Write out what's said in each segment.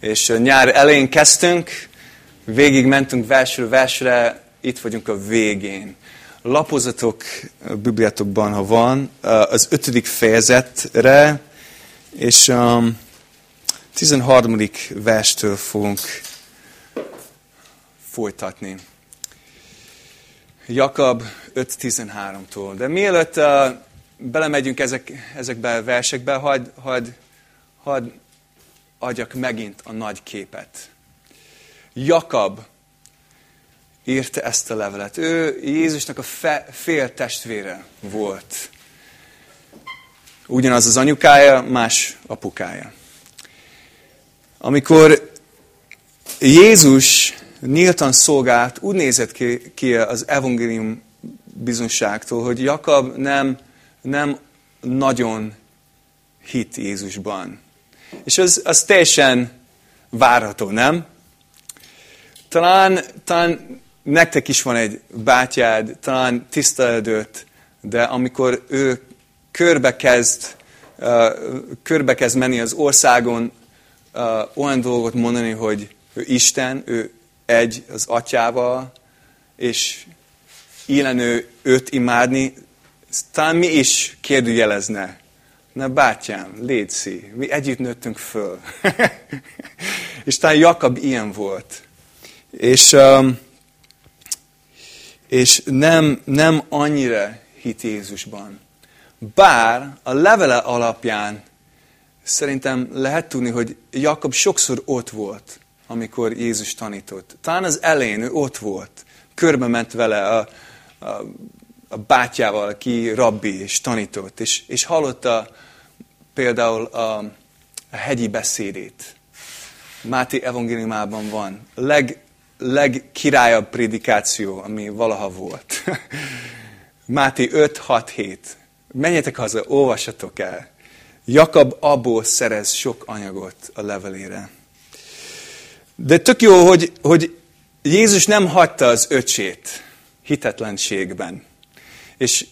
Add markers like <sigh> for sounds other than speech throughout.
És nyár elején kezdtünk, végig mentünk versről versre, itt vagyunk a végén. Lapozatok a Bibliátokban, ha van, az ötödik fejezetre, és a 13. verstől fogunk folytatni. Jakab 5.13-tól. De mielőtt uh, belemegyünk ezek, ezekbe a versekbe, hadd had, had adjak megint a nagy képet. Jakab írta ezt a levelet. Ő Jézusnak a fe, fél testvére volt. Ugyanaz az anyukája, más apukája. Amikor Jézus nyíltan szolgált, úgy nézett ki, ki az evangélium bizonságtól, hogy Jakab nem, nem nagyon hit Jézusban. És az, az teljesen várható, nem? Talán, talán nektek is van egy bátyád, talán tisztelődött, de amikor ő körbe kezd, uh, körbe kezd menni az országon, olyan dolgot mondani, hogy ő Isten, ő egy az atyával, és ilyenő őt imádni, talán mi is kérdőjelezne. Na bátyám, létszi, mi együtt nőttünk föl. <laughs> és talán Jakab ilyen volt. És, és nem, nem annyira hit Jézusban. Bár a levele alapján szerintem lehet tudni, hogy Jakab sokszor ott volt amikor Jézus tanított. Talán az elején ő ott volt, körbe ment vele a, a, a bátyjával, aki rabbi és tanított, és, és hallotta például a, a hegyi beszédét. Máté evangéliumában van. Leg, legkirályabb prédikáció, ami valaha volt. <laughs> Máté 5, 6, 7. Menjetek haza, olvassatok el. Jakab abból szerez sok anyagot a levelére. De tök jó, hogy, hogy Jézus nem hagyta az öcsét hitetlenségben. És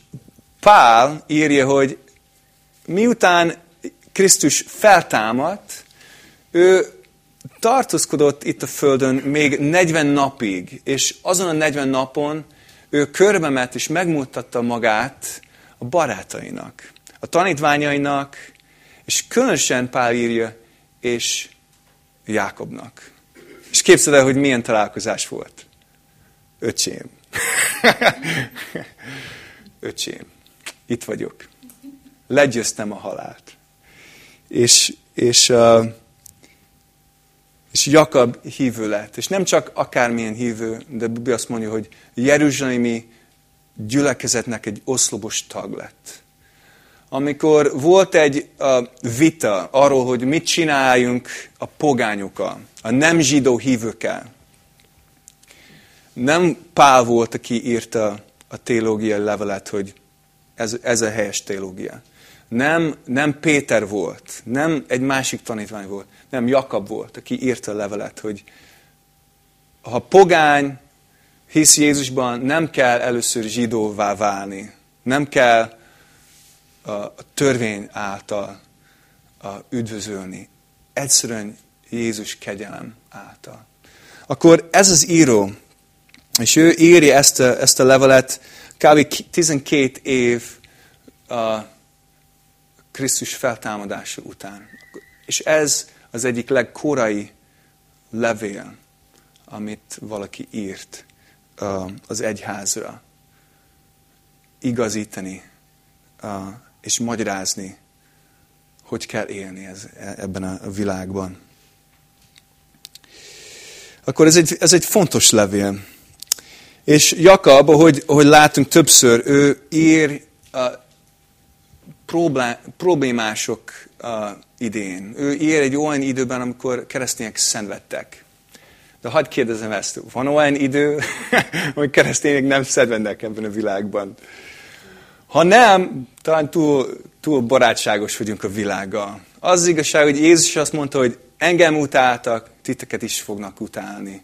Pál írja, hogy miután Krisztus feltámadt, ő tartózkodott itt a Földön még 40 napig, és azon a 40 napon ő körbe ment és megmutatta magát a barátainak, a tanítványainak, és különösen Pál írja, és Jákobnak. És képzeld el, hogy milyen találkozás volt. Öcsém. <laughs> Öcsém. Itt vagyok. Legyőztem a halált. És, és, és Jakab hívő lett. És nem csak akármilyen hívő, de Bibi azt mondja, hogy Jeruzsálemi gyülekezetnek egy oszlopos tag lett amikor volt egy vita arról, hogy mit csináljunk a pogányokkal, a nem zsidó hívőkkel. Nem Pál volt, aki írta a teológiai levelet, hogy ez, ez a helyes teológia. Nem, nem Péter volt, nem egy másik tanítvány volt, nem Jakab volt, aki írta a levelet, hogy ha pogány hisz Jézusban, nem kell először zsidóvá válni. Nem kell a törvény által üdvözölni. Egyszerűen Jézus kegyelem által. Akkor ez az író, és ő írja ezt a, ezt a levelet kb. 12 év a Krisztus feltámadása után. És ez az egyik legkorai levél, amit valaki írt az egyházra. Igazítani és magyarázni, hogy kell élni ez, ebben a világban. Akkor ez egy, ez egy fontos levél. És Jakab, ahogy, ahogy látunk többször, ő ír problémások idén. Ő ír egy olyan időben, amikor keresztények szenvedtek. De hadd kérdezem ezt, van olyan idő, <laughs> hogy keresztények nem szenvednek ebben a világban? Ha nem, talán túl, túl barátságos vagyunk a világgal. Az igazság, hogy Jézus azt mondta, hogy engem utáltak, titeket is fognak utálni.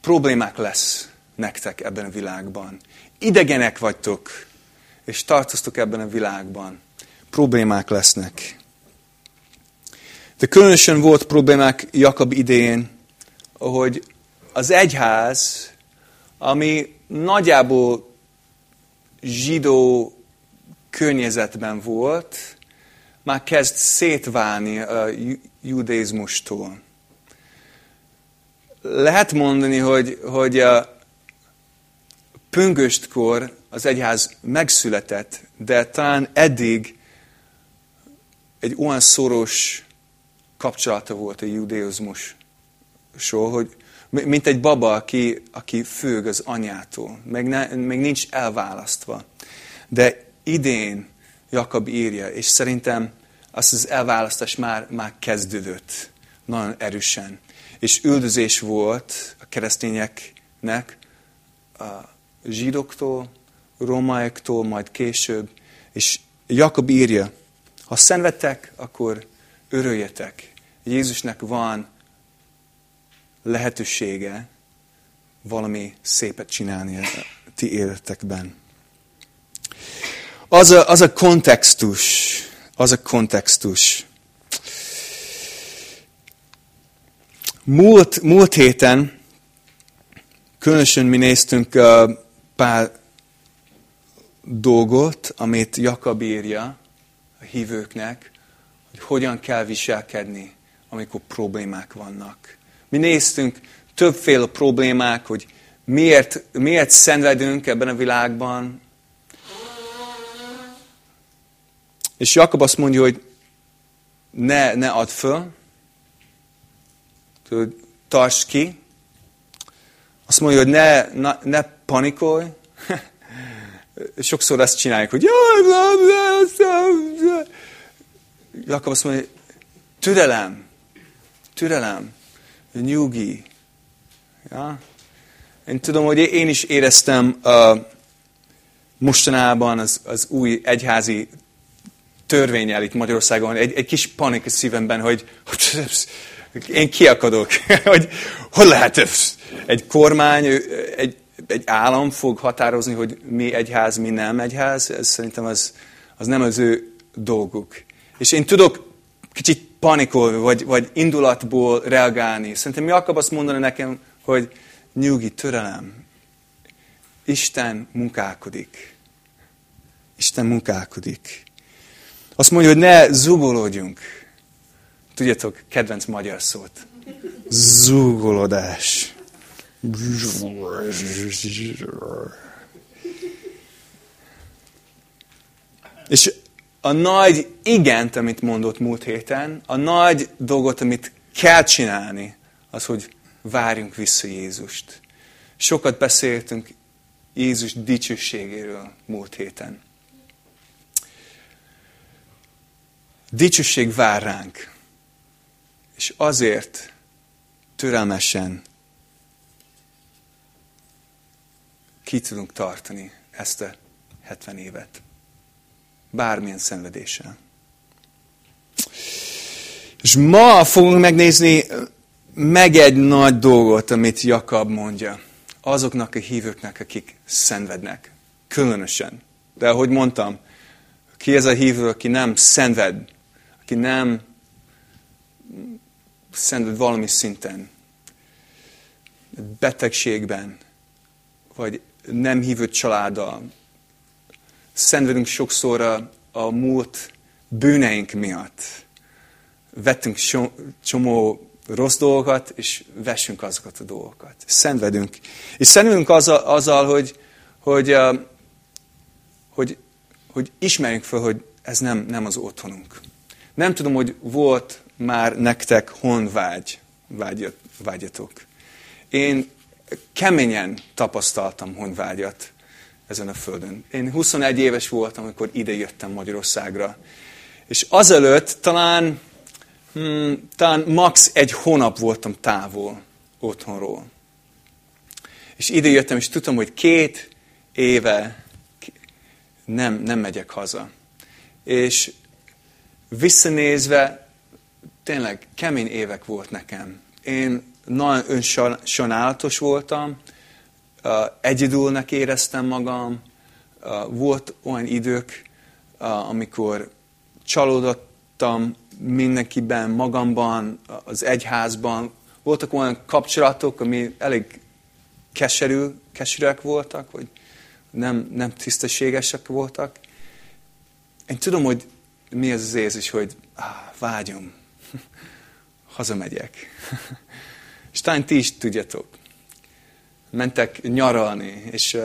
Problémák lesz nektek ebben a világban. Idegenek vagytok, és tartoztok ebben a világban. Problémák lesznek. De különösen volt problémák Jakab idején, hogy az egyház, ami nagyjából zsidó környezetben volt, már kezd szétválni a judaizmustól. Lehet mondani, hogy, hogy a püngöstkor az egyház megszületett, de talán eddig egy olyan szoros kapcsolata volt a judaizmusról, hogy mint egy baba, aki, aki főg az anyától, meg, ne, meg nincs elválasztva. De idén Jakab írja, és szerintem azt az elválasztás már, már kezdődött nagyon erősen. És üldözés volt a keresztényeknek, a zsidóktól, romaiaktól, majd később. És Jakab írja, ha szenvedtek, akkor örüljetek. Jézusnak van lehetősége valami szépet csinálni a ti életekben. Az a, az a kontextus, az a kontextus. Múlt, múlt héten különösen mi néztünk uh, pár dolgot, amit Jakab írja a hívőknek, hogy hogyan kell viselkedni, amikor problémák vannak. Mi néztünk többféle problémák, hogy miért, miért szenvedünk ebben a világban. És Jakab azt mondja, hogy ne, ne add föl, tarts ki. Azt mondja, hogy ne, ne, ne panikolj. <laughs> Sokszor ezt csináljuk, hogy Jakab azt mondja, türelem, türelem nyugi. Ja? Én tudom, hogy én is éreztem uh, mostanában az, az új egyházi törvényel itt Magyarországon egy, egy kis panik a szívemben, hogy én kiakadok, <laughs> hogy hol lehet egy kormány, egy, egy állam fog határozni, hogy mi egyház, mi nem egyház, ez szerintem az, az nem az ő dolguk. És én tudok kicsit panikolni, vagy, vagy indulatból reagálni. Szerintem Jakab azt mondani nekem, hogy nyugi, türelem. Isten munkálkodik. Isten munkálkodik. Azt mondja, hogy ne zugolódjunk. Tudjátok, kedvenc magyar szót. Zúgolódás. És a nagy igent, amit mondott múlt héten, a nagy dolgot, amit kell csinálni, az, hogy várjunk vissza Jézust. Sokat beszéltünk Jézus dicsőségéről múlt héten. Dicsőség vár ránk, és azért türelmesen ki tudunk tartani ezt a 70 évet bármilyen szenvedéssel. És ma fogunk megnézni meg egy nagy dolgot, amit Jakab mondja. Azoknak a hívőknek, akik szenvednek. Különösen. De ahogy mondtam, ki ez a hívő, aki nem szenved, aki nem szenved valami szinten, betegségben, vagy nem hívő családdal, szenvedünk sokszor a, a múlt bűneink miatt. Vettünk so, csomó rossz dolgokat, és vessünk azokat a dolgokat. Szenvedünk. És szenvedünk azzal, azzal hogy, hogy, hogy, hogy ismerjünk fel, hogy ez nem, nem az otthonunk. Nem tudom, hogy volt már nektek honvágy, vágyat, vágyatok. Én keményen tapasztaltam honvágyat ezen a földön. Én 21 éves voltam, amikor ide jöttem Magyarországra. És azelőtt talán, hmm, talán max. egy hónap voltam távol otthonról. És ide jöttem, és tudtam, hogy két éve nem, nem megyek haza. És visszanézve, tényleg kemény évek volt nekem. Én nagyon önsajnálatos voltam, egyedülnek éreztem magam, volt olyan idők, amikor csalódott láttam mindenkiben, magamban, az egyházban. Voltak olyan kapcsolatok, ami elég keserű, keserűek voltak, vagy nem, nem tisztességesek voltak. Én tudom, hogy mi ez az érzés, hogy áh, vágyom, <laughs> hazamegyek. <laughs> És talán ti is tudjátok. Mentek nyaralni, és,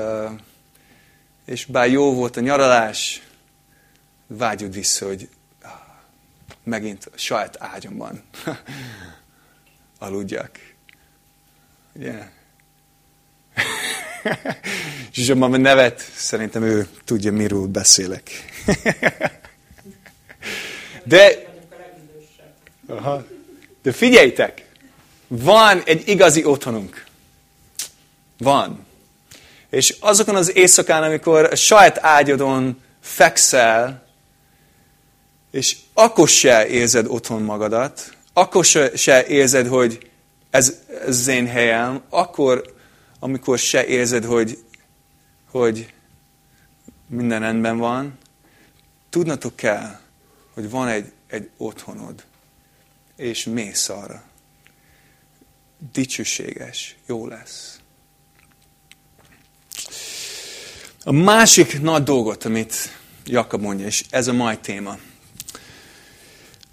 és bár jó volt a nyaralás, vágyod vissza, hogy megint a saját ágyamban <laughs> aludjak. Ugye? Yeah. <laughs> És a nevet, szerintem ő tudja, miről beszélek. <laughs> De, aha, de figyeljtek, van egy igazi otthonunk. Van. És azokon az éjszakán, amikor a saját ágyadon fekszel, és akkor se érzed otthon magadat, akkor se, érzed, hogy ez, ez az én helyem, akkor, amikor se érzed, hogy, hogy minden rendben van, tudnatok kell, hogy van egy, egy otthonod, és mész arra. Dicsőséges, jó lesz. A másik nagy dolgot, amit Jakab mondja, és ez a mai téma.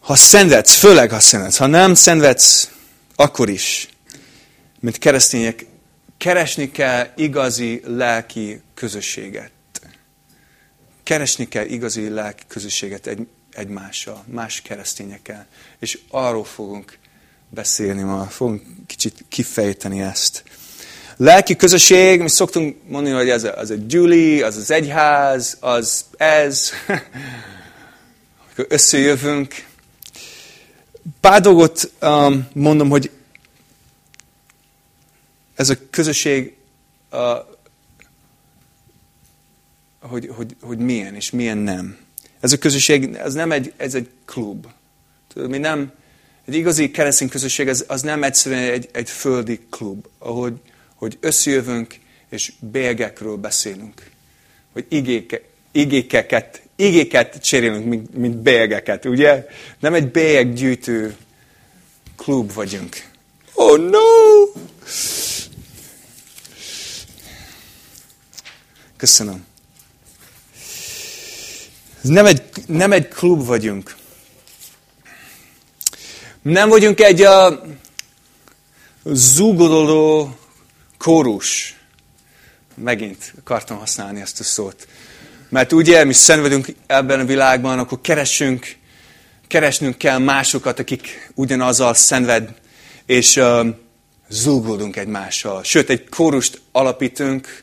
Ha szenvedsz, főleg ha szenvedsz, ha nem szenvedsz, akkor is, mint keresztények, keresni kell igazi lelki közösséget. Keresni kell igazi lelki közösséget egy, egymással, más keresztényekkel. És arról fogunk beszélni ma, fogunk kicsit kifejteni ezt. Lelki közösség, mi szoktunk mondani, hogy ez a, az a gyüli, az az egyház, az ez. <laughs> Amikor összejövünk, pár dolgot um, mondom, hogy ez a közösség, uh, hogy, hogy, hogy milyen és milyen nem. Ez a közösség, ez nem egy, ez egy klub. Tudod, mi nem, egy igazi keresztény közösség, az, az nem egyszerűen egy, egy földi klub, ahogy hogy összejövünk és bélgekről beszélünk. Hogy igéke, igékeket igéket cserélünk, mint, mint bélyegeket, ugye? Nem egy bélyeggyűjtő klub vagyunk. Oh no! Köszönöm. Nem egy, nem egy klub vagyunk. Nem vagyunk egy a zúgolódó kórus. Megint akartam használni ezt a szót. Mert ugye mi szenvedünk ebben a világban, akkor keressünk, keresnünk kell másokat, akik ugyanazzal szenved, és uh, zúgódunk egymással. Sőt, egy kórust alapítunk,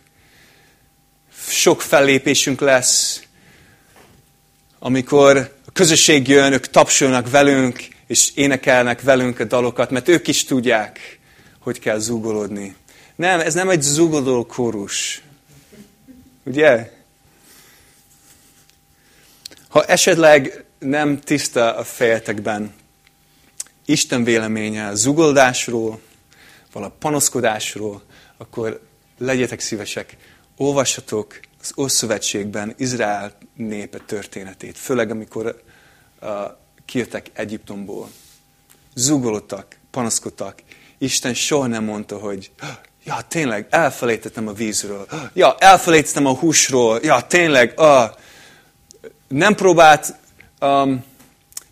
sok fellépésünk lesz, amikor a közösség jön, ők tapsolnak velünk, és énekelnek velünk a dalokat, mert ők is tudják, hogy kell zúgolódni. Nem, ez nem egy zúgoló kórus. Ugye? Ha esetleg nem tiszta a fejetekben Isten véleménye a zugoldásról, vagy a panaszkodásról, akkor legyetek szívesek, olvassatok az Ószövetségben Izrael népe történetét, főleg amikor uh, kijöttek Egyiptomból. Zugolottak, panaszkodtak. Isten soha nem mondta, hogy ja, tényleg, elfelejtettem a vízről. Ja, elfelejtettem a húsról. Ja, tényleg, ah, nem próbált um,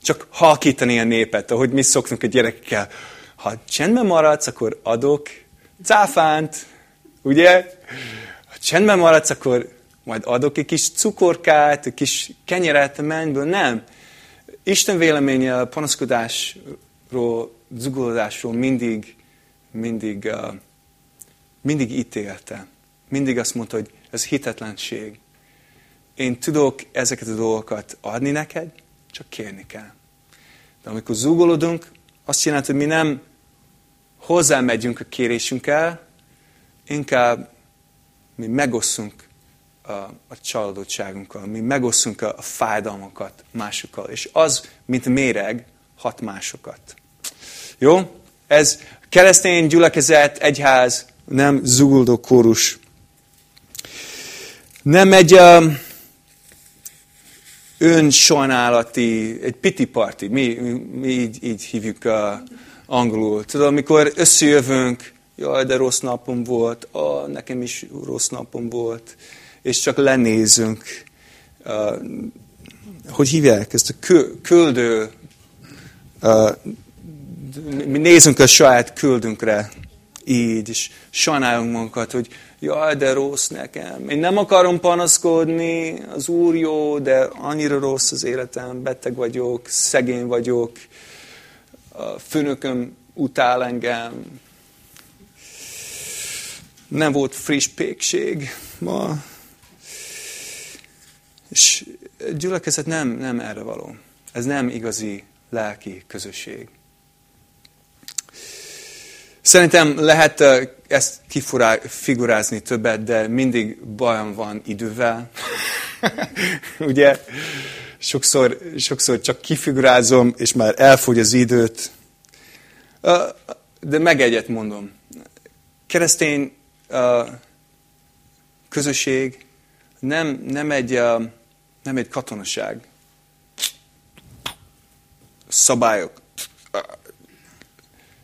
csak halkítani a népet, ahogy mi szoktunk a gyerekekkel. Ha csendben maradsz, akkor adok cáfánt, ugye? Ha csendben maradsz, akkor majd adok egy kis cukorkát, egy kis kenyeret a mennyből. Nem. Isten véleménye a panaszkodásról, zugolódásról mindig, mindig, uh, mindig ítélte. Mindig azt mondta, hogy ez hitetlenség én tudok ezeket a dolgokat adni neked, csak kérni kell. De amikor zúgolódunk, azt jelenti, hogy mi nem hozzámegyünk a kérésünkkel, inkább mi megosszunk a, a csalódottságunkkal, mi megosszunk a, a fájdalmakat másokkal, és az, mint méreg, hat másokat. Jó? Ez keresztény gyülekezet, egyház, nem zúgoldó kórus. Nem egy... Uh, önsajnálati, egy piti party, mi, mi így, így hívjuk uh, angolul. Tudod, amikor összejövünk, jaj, de rossz napom volt, ah, nekem is rossz napom volt, és csak lenézünk. Hogy hívják ezt a küldő, uh, mi nézünk a saját küldünkre, így, és sajnálunk magunkat, hogy jaj, de rossz nekem. Én nem akarom panaszkodni, az Úr jó, de annyira rossz az életem, beteg vagyok, szegény vagyok, a főnököm utál engem, nem volt friss pékség ma. És gyülekezet nem, nem erre való. Ez nem igazi lelki közösség. Szerintem lehet ezt kifigurázni többet, de mindig bajom van idővel. <laughs> Ugye? Sokszor, sokszor csak kifigurázom, és már elfogy az időt. De meg egyet mondom. Keresztény közösség nem, nem, egy, nem egy katonaság. Szabályok.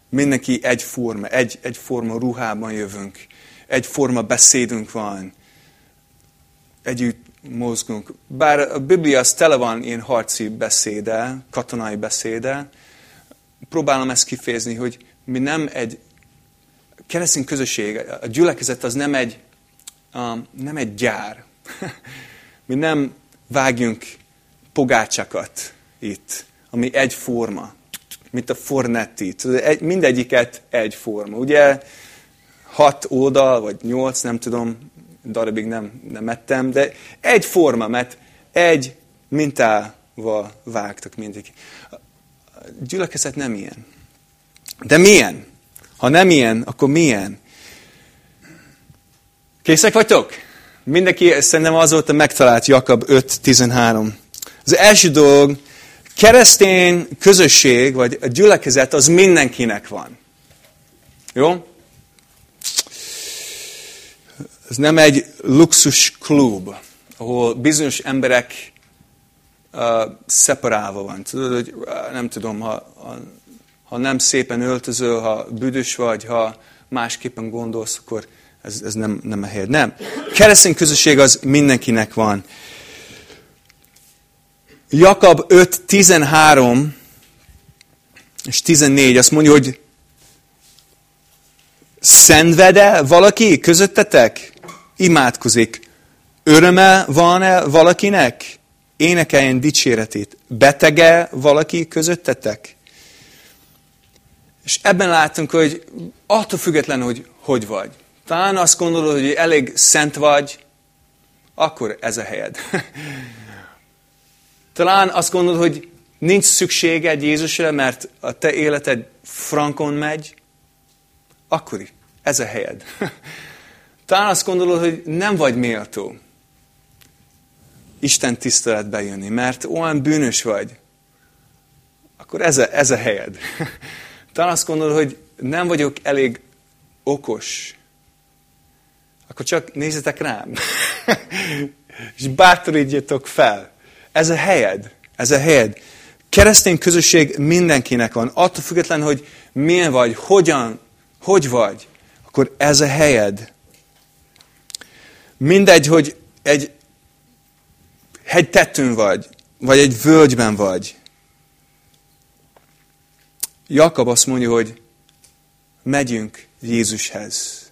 Mindenki egyforma, egy, egyforma ruhában jövünk, egyforma beszédünk van, együtt mozgunk. Bár a Biblia az tele van ilyen harci beszéde, katonai beszéde, próbálom ezt kifejezni, hogy mi nem egy keresztény közösség, a gyülekezet az nem egy, um, nem egy gyár. <laughs> mi nem vágjunk pogácsakat itt, ami egyforma mint a Fornetti. Egy, mindegyiket egyforma. Ugye hat oldal, vagy nyolc, nem tudom, darabig nem, nem ettem, de egyforma, mert egy mintával vágtak mindig. A gyülekezet nem ilyen. De milyen? Ha nem ilyen, akkor milyen? Készek vagytok? Mindenki szerintem azóta megtalált Jakab 5.13. Az első dolog, keresztény közösség, vagy a gyülekezet, az mindenkinek van. Jó? Ez nem egy luxus klub, ahol bizonyos emberek uh, szeparálva van. Tudod, hogy uh, nem tudom, ha, ha, ha nem szépen öltözöl, ha büdös vagy, ha másképpen gondolsz, akkor ez, ez nem, nem a helyed. Nem. Keresztény közösség az mindenkinek van. Jakab 5, 13 és 14 azt mondja, hogy szenvede valaki közöttetek? Imádkozik. Öröme van-e valakinek? Énekeljen dicséretét. Betege valaki közöttetek? És ebben látunk, hogy attól független, hogy hogy vagy. Talán azt gondolod, hogy elég szent vagy, akkor ez a helyed. <laughs> Talán azt gondolod, hogy nincs szükséged Jézusra, mert a te életed frankon megy, akkor ez a helyed. <laughs> Talán azt gondolod, hogy nem vagy méltó Isten tiszteletbe jönni, mert olyan bűnös vagy, akkor ez a, ez a helyed. <laughs> Talán azt gondolod, hogy nem vagyok elég okos, akkor csak nézzetek rám, <laughs> és bátorítjatok fel. Ez a helyed. Ez a helyed. Keresztény közösség mindenkinek van. Attól független, hogy milyen vagy, hogyan, hogy vagy, akkor ez a helyed. Mindegy, hogy egy hegytetőn vagy, vagy egy völgyben vagy. Jakab azt mondja, hogy megyünk Jézushez.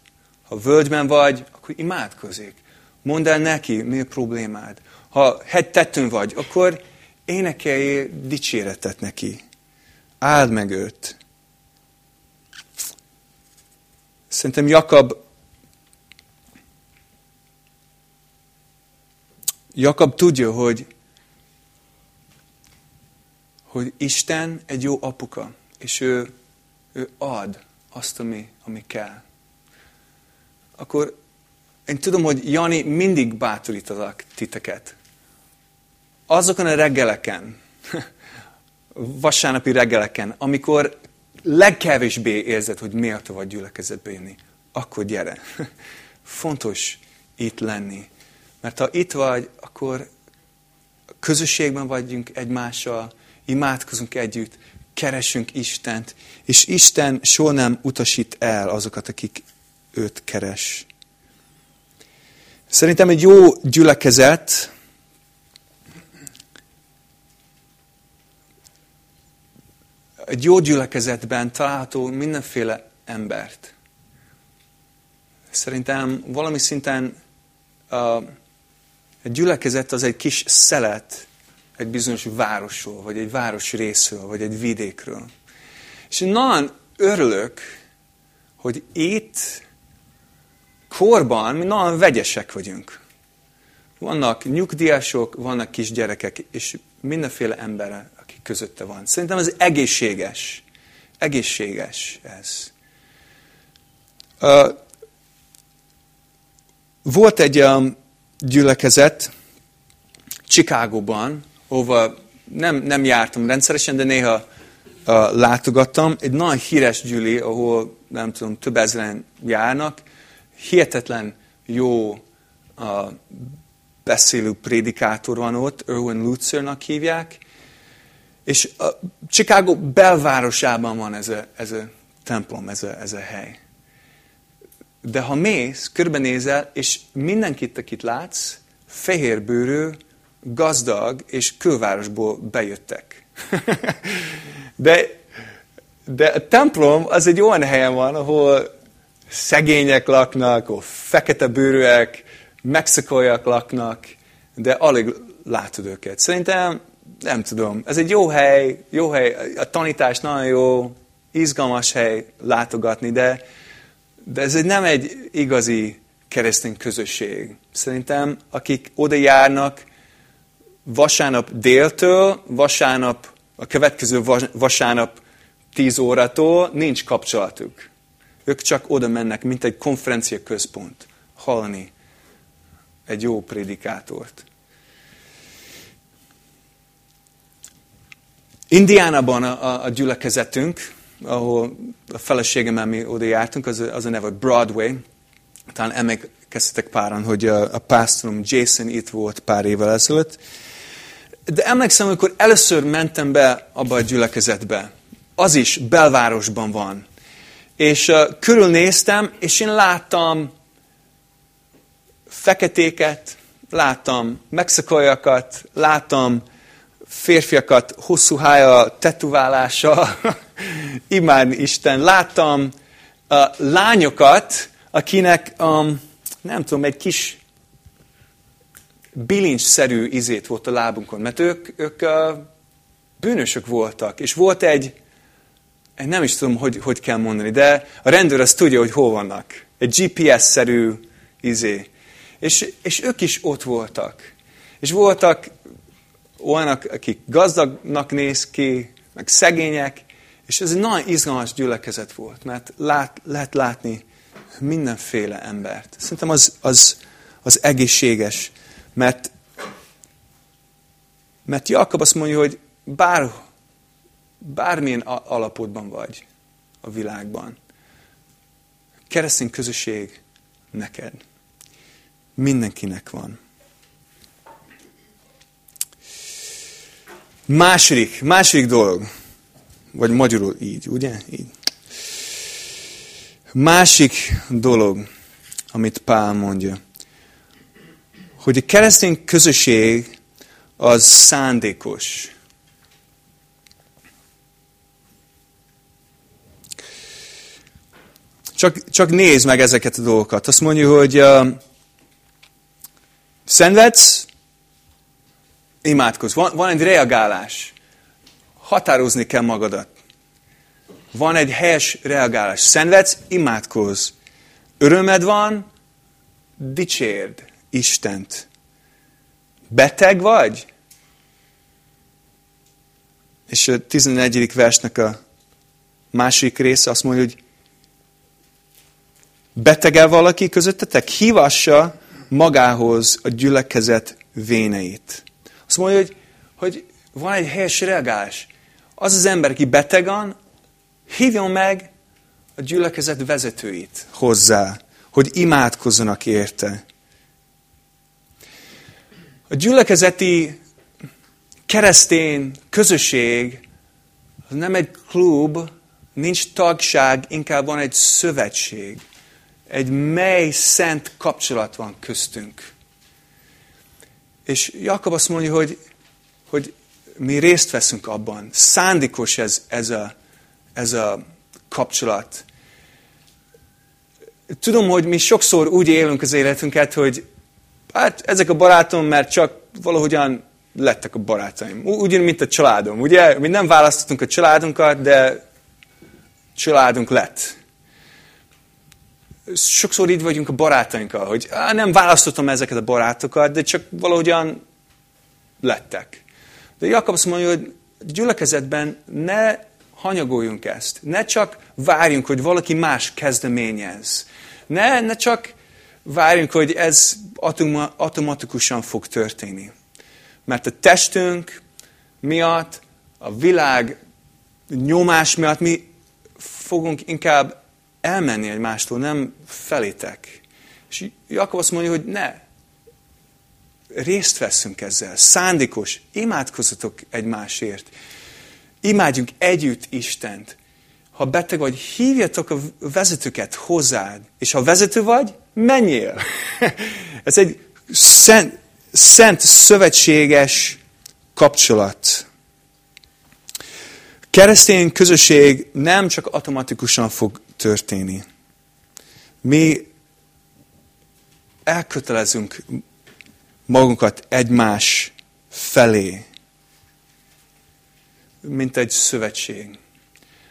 Ha völgyben vagy, akkor imádkozik. Mondd el neki, mi a problémád ha tettőn vagy, akkor énekeljél dicséretet neki. Áld meg őt. Szerintem Jakab Jakab tudja, hogy, hogy Isten egy jó apuka, és ő, ő ad azt, ami, ami kell. Akkor én tudom, hogy Jani mindig bátorítalak titeket azokon a reggeleken, <laughs> vasárnapi reggeleken, amikor legkevésbé érzed, hogy méltó vagy gyülekezetbe jönni, akkor gyere. <laughs> Fontos itt lenni. Mert ha itt vagy, akkor közösségben vagyunk egymással, imádkozunk együtt, keresünk Istent, és Isten soha nem utasít el azokat, akik őt keres. Szerintem egy jó gyülekezet egy jó gyülekezetben található mindenféle embert. Szerintem valami szinten a, gyülekezet az egy kis szelet egy bizonyos városról, vagy egy város részről, vagy egy vidékről. És nagyon örülök, hogy itt korban mi nagyon vegyesek vagyunk. Vannak nyugdíjasok, vannak kisgyerekek, és mindenféle ember, aki közötte van. Szerintem ez egészséges. Egészséges ez. Volt egy gyülekezet Csikágóban, ahova nem, nem jártam rendszeresen, de néha látogattam. Egy nagyon híres gyüli, ahol nem tudom, több ezeren járnak. Hihetetlen jó uh, beszélő prédikátor van ott, Erwin Lutzernak hívják. És a Chicago belvárosában van ez a, ez a templom, ez a, ez a hely. De ha mész, körbenézel, és mindenkit, akit látsz, fehérbőrű, gazdag és külvárosból bejöttek. <laughs> de, de a templom az egy olyan helyen van, ahol szegények laknak, ahol fekete bőrűek, mexikóiak laknak, de alig látod őket. Szerintem, nem tudom, ez egy jó hely, jó hely, a tanítás nagyon jó, izgalmas hely látogatni, de, de ez egy, nem egy igazi keresztény közösség. Szerintem, akik oda járnak, vasárnap déltől, vasárnap, a következő vasárnap 10 órától nincs kapcsolatuk. Ők csak oda mennek, mint egy konferencia központ, hallani egy jó prédikátort. Indiánában a, a, a gyülekezetünk, ahol a feleségemmel mi oda jártunk, az az a neve Broadway. Talán emlékeztetek páran, hogy a, a pásztorom Jason itt volt pár évvel ezelőtt. De emlékszem, amikor először mentem be abba a gyülekezetbe, az is belvárosban van. És körülnéztem, és én láttam feketéket, láttam mexikaiakat, láttam férfiakat hosszú hája, tetuválása, <laughs> imádni Isten. Láttam uh, lányokat, akinek, um, nem tudom, egy kis bilincsszerű izét volt a lábunkon, mert ők, ők uh, bűnösök voltak, és volt egy, egy, nem is tudom, hogy, hogy kell mondani, de a rendőr azt tudja, hogy hol vannak. Egy GPS-szerű izé. És, és ők is ott voltak. És voltak olyanok, akik gazdagnak néz ki, meg szegények, és ez egy nagyon izgalmas gyülekezet volt, mert lát, lehet látni mindenféle embert. Szerintem az, az, az egészséges, mert, mert Jakab azt mondja, hogy bár, bármilyen alapotban vagy a világban, keresztény közösség neked. Mindenkinek van. Második, második dolog, vagy magyarul így, ugye? Így. Másik dolog, amit Pál mondja, hogy a keresztény közösség az szándékos. Csak, csak nézd meg ezeket a dolgokat. Azt mondja, hogy uh, Szenvedsz, imádkozz. Van, van egy reagálás. Határozni kell magadat. Van egy helyes reagálás. Szenvedsz, imádkozz. Örömed van, dicsérd Istent. Beteg vagy? És a 11. versnek a másik része azt mondja, hogy betege valaki közöttetek? Hívassa magához a gyülekezet véneit. Azt mondja, hogy, hogy van egy helyes reagálás. Az az ember, aki betegan, hívjon meg a gyülekezet vezetőit hozzá, hogy imádkozzanak érte. A gyülekezeti keresztény közösség az nem egy klub, nincs tagság, inkább van egy szövetség. Egy mely szent kapcsolat van köztünk. És Jakab azt mondja, hogy, hogy mi részt veszünk abban. Szándékos ez, ez, a, ez a kapcsolat. Tudom, hogy mi sokszor úgy élünk az életünket, hogy hát ezek a barátom, mert csak valahogyan lettek a barátaim. Ugyan, mint a családom. Ugye, mi nem választottunk a családunkat, de családunk lett. Sokszor így vagyunk a barátainkkal, hogy á, nem választottam ezeket a barátokat, de csak valahogyan lettek. De Jakab azt mondja, hogy gyülekezetben ne hanyagoljunk ezt. Ne csak várjunk, hogy valaki más kezdeményez. Ne, ne csak várjunk, hogy ez automatikusan fog történni. Mert a testünk miatt, a világ nyomás miatt mi fogunk inkább elmenni egymástól, nem felétek. És Jakab azt mondja, hogy ne. Részt veszünk ezzel. Szándékos. Imádkozzatok egymásért. Imádjunk együtt Istent. Ha beteg vagy, hívjatok a vezetőket hozzád. És ha vezető vagy, menjél. <laughs> Ez egy szent, szent szövetséges kapcsolat. Keresztény közösség nem csak automatikusan fog történni. Mi elkötelezünk magunkat egymás felé, mint egy szövetség.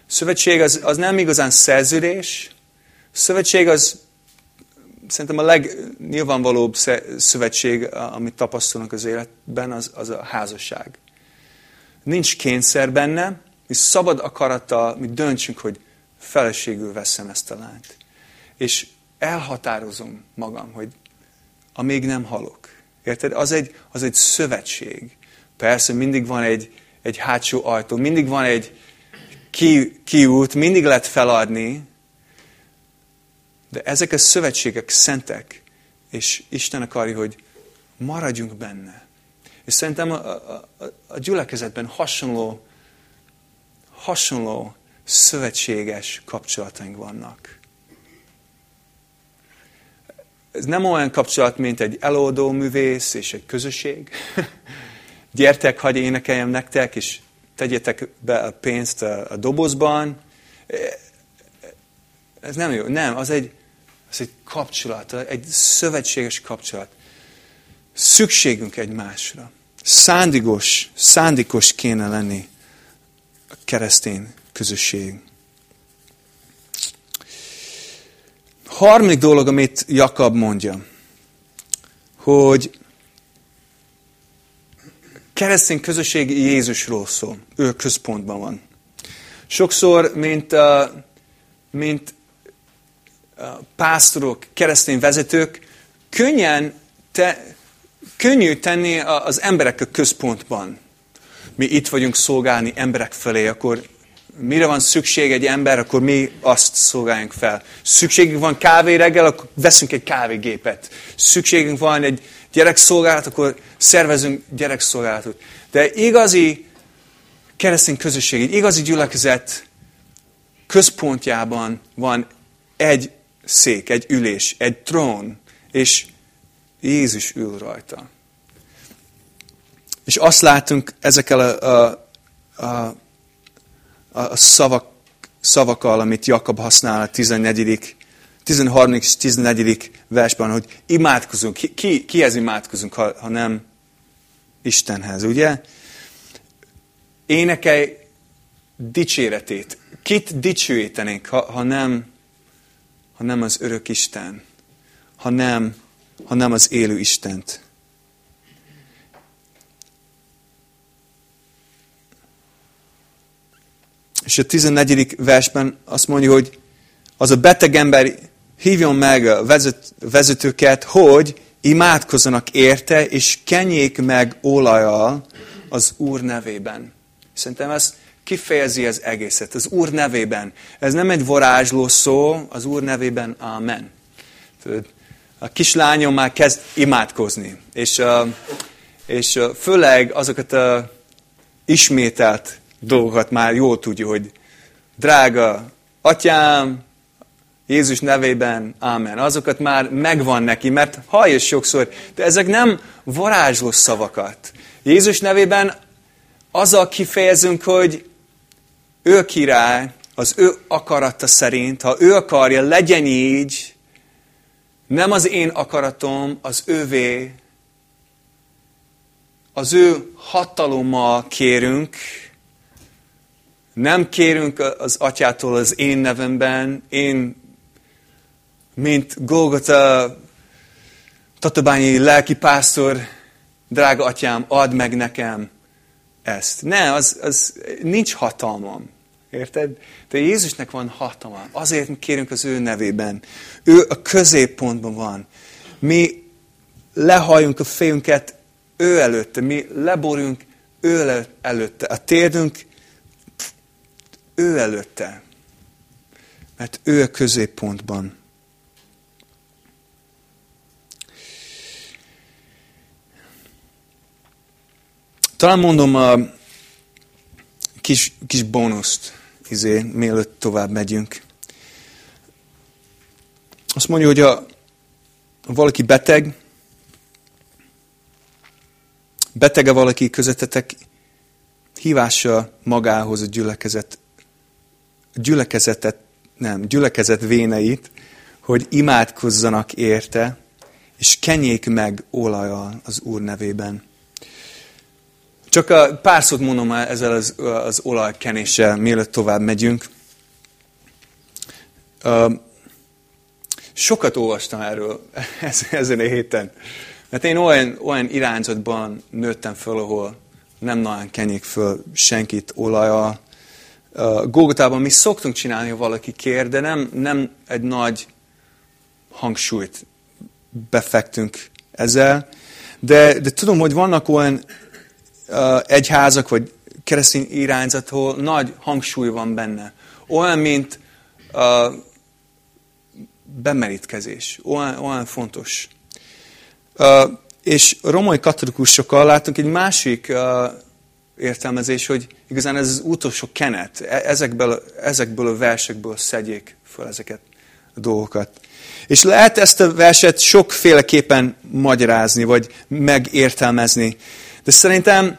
Szövetség az, az nem igazán szerződés, szövetség az szerintem a legnyilvánvalóbb szövetség, amit tapasztalnak az életben, az, az a házasság. Nincs kényszer benne, mi szabad akarattal mi döntsünk, hogy feleségül veszem ezt a lányt. És elhatározom magam, hogy amíg nem halok. Érted? Az egy, az egy szövetség. Persze mindig van egy, egy hátsó ajtó, mindig van egy ki, kiút, mindig lehet feladni, de ezek a szövetségek szentek, és Isten akarja, hogy maradjunk benne. És szerintem a, a, a, a gyülekezetben hasonló, hasonló szövetséges kapcsolataink vannak. Ez nem olyan kapcsolat, mint egy eloldó művész és egy közösség. <laughs> Gyertek, hagyj énekeljem nektek, és tegyétek be a pénzt a, a dobozban. Ez nem jó. Nem, az egy, az egy kapcsolat, egy szövetséges kapcsolat. Szükségünk egymásra. Szándikos, szándikos kéne lenni a keresztény közösség. Harmadik dolog, amit Jakab mondja, hogy keresztény közösség Jézusról szól. Ő központban van. Sokszor, mint, mint pásztorok, keresztény vezetők, könnyen te, könnyű tenni az emberek a központban. Mi itt vagyunk szolgálni emberek felé, akkor mire van szükség egy ember, akkor mi azt szolgáljunk fel. Szükségünk van kávé reggel, akkor veszünk egy kávégépet. Szükségünk van egy gyerekszolgálat, akkor szervezünk gyerekszolgálatot. De igazi keresztény közösség, egy igazi gyülekezet központjában van egy szék, egy ülés, egy trón, és Jézus ül rajta. És azt látunk ezekkel a, a, a a szavak, szavakkal, amit Jakab használ a 14. 13. és 14. versben, hogy imádkozunk. Ki, ki, kihez imádkozunk, ha, ha nem Istenhez, ugye? Énekelj dicséretét. Kit dicsőítenénk, ha, ha, nem, ha nem az örök Isten, ha nem, ha nem az élő Istent. És a 14. versben azt mondja, hogy az a beteg ember hívjon meg a vezetőket, hogy imádkozzanak érte, és kenjék meg olajjal az Úr nevében. Szerintem ez kifejezi az egészet. Az Úr nevében. Ez nem egy varázsló szó, az Úr nevében Amen. A kislányom már kezd imádkozni. És, és főleg azokat a ismételt dolgokat már jól tudja, hogy drága atyám, Jézus nevében, ámen. Azokat már megvan neki, mert hallja sokszor, de ezek nem varázsló szavakat. Jézus nevében azzal kifejezünk, hogy ő király, az ő akarata szerint, ha ő akarja, legyen így, nem az én akaratom, az ővé, az ő hatalommal kérünk, nem kérünk az atyától az én nevemben, én, mint Golgota tatabányi lelkipásztor, drága atyám, add meg nekem ezt. Ne, az, az nincs hatalmam. Érted? De Jézusnak van hatalma. Azért kérünk az ő nevében. Ő a középpontban van. Mi lehalljunk a fejünket ő előtte. Mi leborjunk ő előtte. A térdünk ő előtte. Mert ő a középpontban. Talán mondom a kis, kis bónuszt, izé, mielőtt tovább megyünk. Azt mondja, hogy a, ha valaki beteg, betege valaki közöttetek, hívása magához a gyülekezet, gyülekezetet, nem, gyülekezet véneit, hogy imádkozzanak érte, és kenjék meg olajal az Úr nevében. Csak a pár szót mondom már ezzel az, az olajkenéssel, mielőtt tovább megyünk. Sokat olvastam erről <laughs> ezen a héten. Mert én olyan, olyan irányzatban nőttem föl, ahol nem nagyon kenyék föl senkit olajjal. Gógotában mi szoktunk csinálni, ha valaki kér, de nem, nem egy nagy hangsúlyt befektünk ezzel. De, de tudom, hogy vannak olyan egyházak, vagy keresztény irányzat, ahol nagy hangsúly van benne. Olyan, mint a bemerítkezés. Olyan, olyan fontos. Uh, és romai katolikusokkal látunk egy másik uh, értelmezés, hogy igazán ez az utolsó kenet. E, ezekből, ezekből a versekből szedjék fel ezeket a dolgokat. És lehet ezt a verset sokféleképpen magyarázni, vagy megértelmezni. De szerintem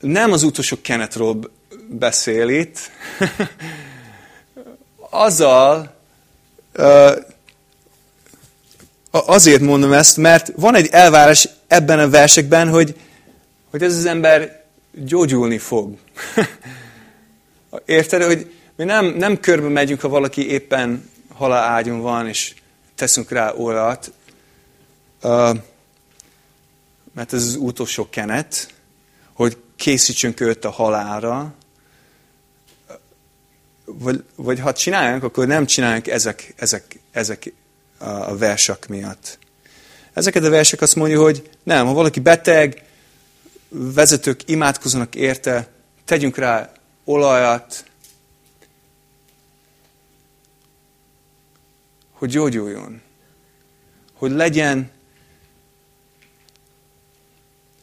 nem az utolsó kenetről beszél itt, <laughs> azzal, azért mondom ezt, mert van egy elvárás ebben a versekben, hogy, hogy ez az ember gyógyulni fog. <laughs> Érted, hogy mi nem, nem körbe megyünk, ha valaki éppen halálágyon van, és teszünk rá olyat, mert ez az utolsó kenet, hogy készítsünk őt a halálra, vagy, vagy ha csinálják, akkor nem csinálják ezek, ezek, ezek a versek miatt. Ezeket a versek azt mondja, hogy nem, ha valaki beteg, vezetők imádkoznak érte, tegyünk rá olajat, hogy gyógyuljon. Hogy legyen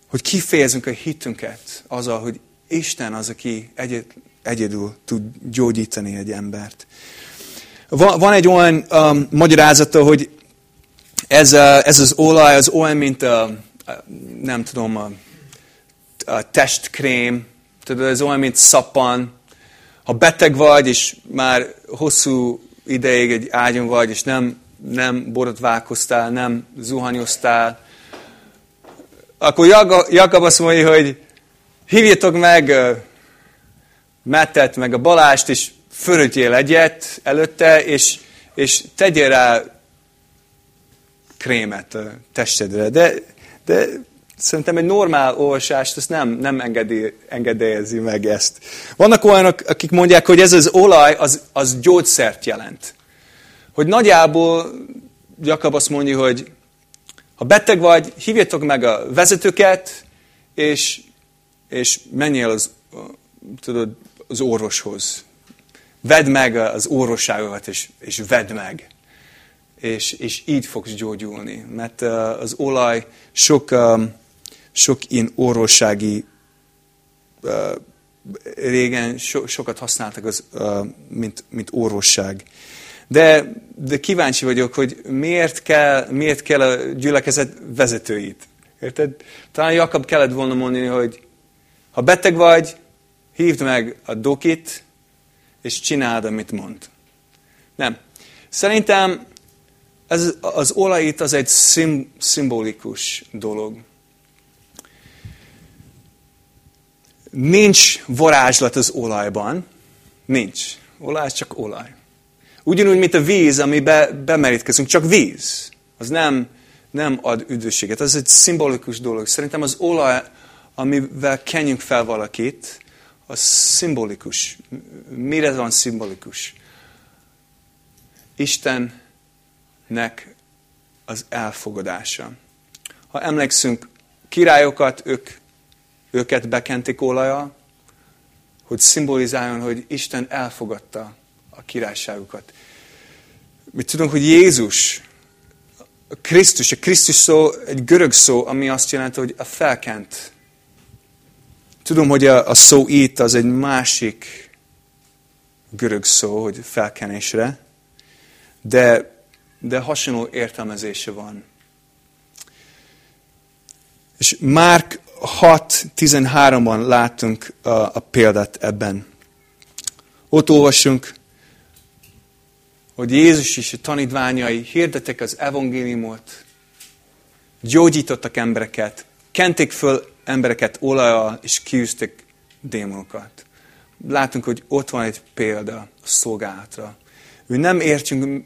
hogy kifejezünk a hitünket azzal, hogy Isten az, aki egyed, egyedül tud gyógyítani egy embert. Van, van egy olyan um, magyarázata, hogy ez, a, ez az olaj az olyan, mint a, a nem tudom, a, a testkrém, tudod, ez olyan, mint szappan. Ha beteg vagy, és már hosszú ideig egy ágyon vagy, és nem, nem borotválkoztál, nem zuhanyoztál, akkor Jakab azt mondja, hogy hívjatok meg Mettet, meg a Balást, és fölötjél egyet előtte, és, és tegyél rá krémet a testedre. De, de szerintem egy normál olvasást ezt nem, nem engedi, engedélyezi meg ezt. Vannak olyanok, akik mondják, hogy ez az olaj, az, az gyógyszert jelent. Hogy nagyjából Jakab azt mondja, hogy ha beteg vagy, hívjatok meg a vezetőket, és, és menjél az, tudod, az orvoshoz. Vedd meg az orvosságokat, és, és vedd meg. És, és így fogsz gyógyulni. Mert az olaj sok, sok ilyen orvossági régen so, sokat használtak, az, mint, mint orvosság. De, de kíváncsi vagyok, hogy miért kell, miért kell a gyülekezet vezetőit. Érted? Talán Jakab kellett volna mondani, hogy ha beteg vagy, hívd meg a dokit, és csináld, amit mond. Nem. Szerintem ez, az olaj itt az egy szim, szimbolikus dolog. Nincs varázslat az olajban. Nincs. Olaj csak olaj. Ugyanúgy, mint a víz, amibe bemerítkezünk, csak víz. Az nem, nem ad üdvösséget. Ez egy szimbolikus dolog. Szerintem az olaj, amivel kenjünk fel valakit, az szimbolikus. Mire van szimbolikus? Istennek az elfogadása. Ha emlékszünk, királyokat, ők, őket bekentik olaja, hogy szimbolizáljon, hogy Isten elfogadta a királyságukat. Mi tudunk, hogy Jézus, a Krisztus, a Krisztus szó egy görög szó, ami azt jelenti, hogy a felkent. Tudom, hogy a, a szó itt az egy másik görög szó, hogy felkenésre, de, de hasonló értelmezése van. És Márk 6.13-ban látunk a, a példát ebben. Ott olvasunk, hogy Jézus és a tanítványai hirdetek az evangéliumot, gyógyítottak embereket, kenték föl embereket olajjal, és kiűztek démonokat. Látunk, hogy ott van egy példa a szolgálatra. Mi nem értjünk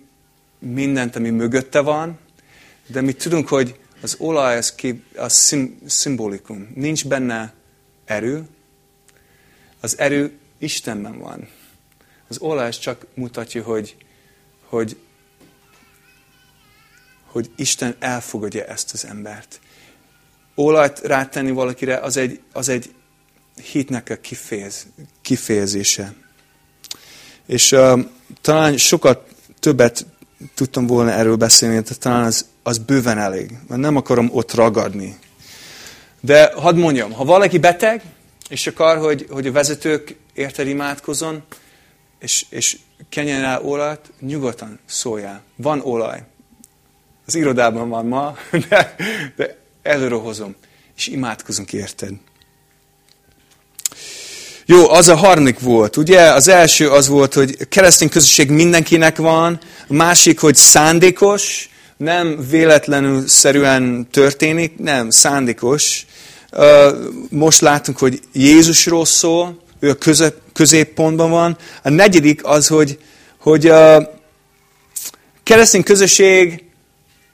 mindent, ami mögötte van, de mi tudunk, hogy az olaj az, kép, az szim, szimbolikum. Nincs benne erő. Az erő Istenben van. Az olaj csak mutatja, hogy hogy, hogy Isten elfogadja ezt az embert. Olajt rátenni valakire, az egy, az egy hitnek a kifejez, kifejezése. És uh, talán sokat többet tudtam volna erről beszélni, de talán az, az bőven elég. Mert nem akarom ott ragadni. De hadd mondjam, ha valaki beteg, és akar, hogy, hogy a vezetők érted imádkozon, és, és kenjen rá olajat, nyugodtan szóljál. Van olaj. Az irodában van ma, <laughs> de, de előre. És imádkozunk érted. Jó, az a harmadik volt. Ugye az első az volt, hogy keresztény közösség mindenkinek van, a másik, hogy szándékos, nem véletlenül szerűen történik, nem, szándékos. Most látunk, hogy Jézusról szól, ő a közep, középpontban van. A negyedik az, hogy, hogy a keresztény közösség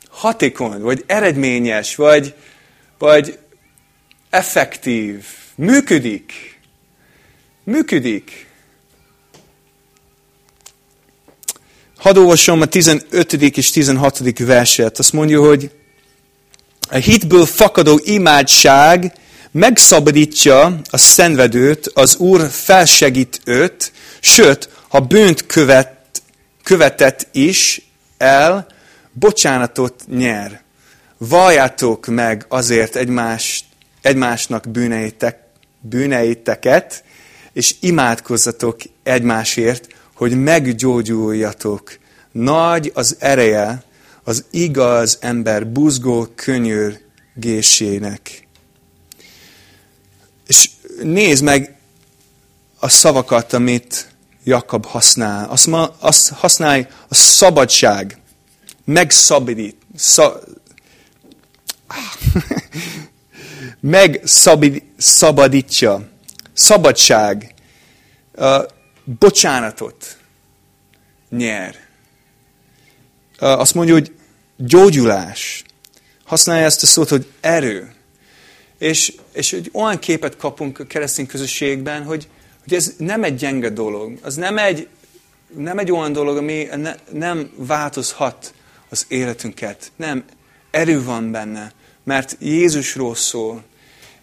hatékony, vagy eredményes, vagy, vagy effektív, működik. Működik. Hadd olvasom a 15. és 16. verset. Azt mondja, hogy a hitből fakadó imádság megszabadítja a szenvedőt, az Úr felsegít őt, sőt, ha bűnt követ, követett is el, bocsánatot nyer. Valljátok meg azért egymást, egymásnak bűneitek, bűneiteket, és imádkozzatok egymásért, hogy meggyógyuljatok. Nagy az ereje az igaz ember buzgó könyörgésének. És nézd meg a szavakat, amit Jakab használ. Azt, ma, azt használja a szabadság. Megszabadít. Sza, <laughs> megszabadítja. Szabadság. Bocsánatot nyer. Azt mondja, hogy gyógyulás. Használja ezt a szót, hogy erő. És, és egy olyan képet kapunk a keresztény közösségben, hogy, hogy ez nem egy gyenge dolog. Az nem egy, nem egy olyan dolog, ami ne, nem változhat az életünket. Nem, erő van benne, mert Jézusról szól.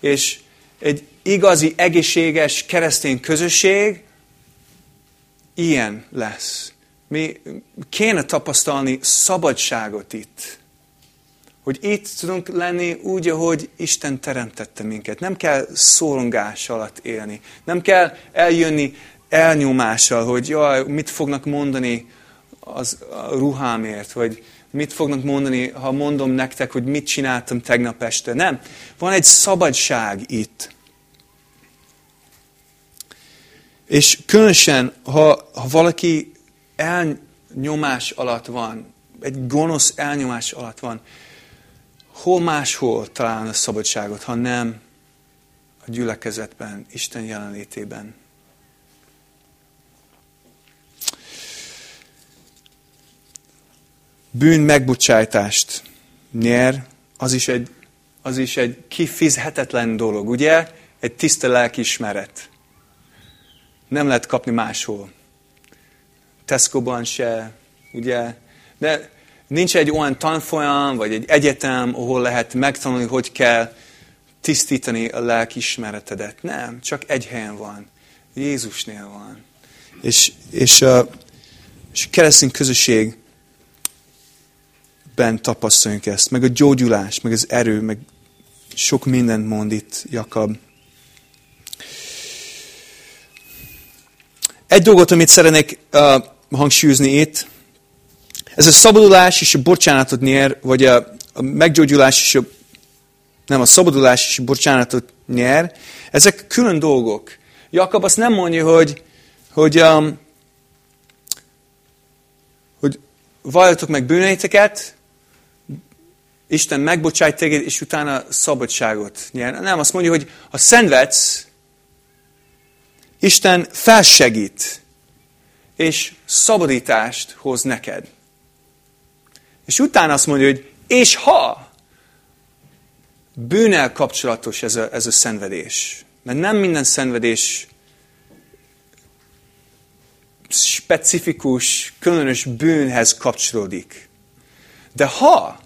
És egy igazi, egészséges keresztény közösség ilyen lesz. Mi kéne tapasztalni szabadságot itt hogy itt tudunk lenni úgy, ahogy Isten teremtette minket. Nem kell szorongás alatt élni. Nem kell eljönni elnyomással, hogy jaj, mit fognak mondani az a ruhámért, vagy mit fognak mondani, ha mondom nektek, hogy mit csináltam tegnap este. Nem. Van egy szabadság itt. És különösen, ha, ha valaki elnyomás alatt van, egy gonosz elnyomás alatt van, hol máshol találna szabadságot, ha nem a gyülekezetben, Isten jelenlétében. Bűn megbocsájtást nyer, az is egy, az is egy kifizethetetlen dolog, ugye? Egy tiszta lelkismeret. Nem lehet kapni máshol. Tesco-ban se, ugye? De nincs egy olyan tanfolyam, vagy egy egyetem, ahol lehet megtanulni, hogy kell tisztítani a lelkismeretedet. Nem, csak egy helyen van. Jézusnél van. És, és, a, és a keresztény közösségben tapasztaljunk ezt, meg a gyógyulás, meg az erő, meg sok mindent mond itt Jakab. Egy dolgot, amit szeretnék uh, hangsúlyozni itt, ez a szabadulás és a bocsánatot nyer, vagy a, a meggyógyulás és a, nem, a szabadulás és a bocsánatot nyer, ezek külön dolgok. Jakab azt nem mondja, hogy, hogy, um, hogy valljatok meg bűneiteket, Isten megbocsájt téged, és utána szabadságot nyer. Nem, azt mondja, hogy ha szenvedsz, Isten felsegít, és szabadítást hoz neked. És utána azt mondja, hogy és ha bűnel kapcsolatos ez a, ez a szenvedés, mert nem minden szenvedés specifikus, különös bűnhez kapcsolódik. De ha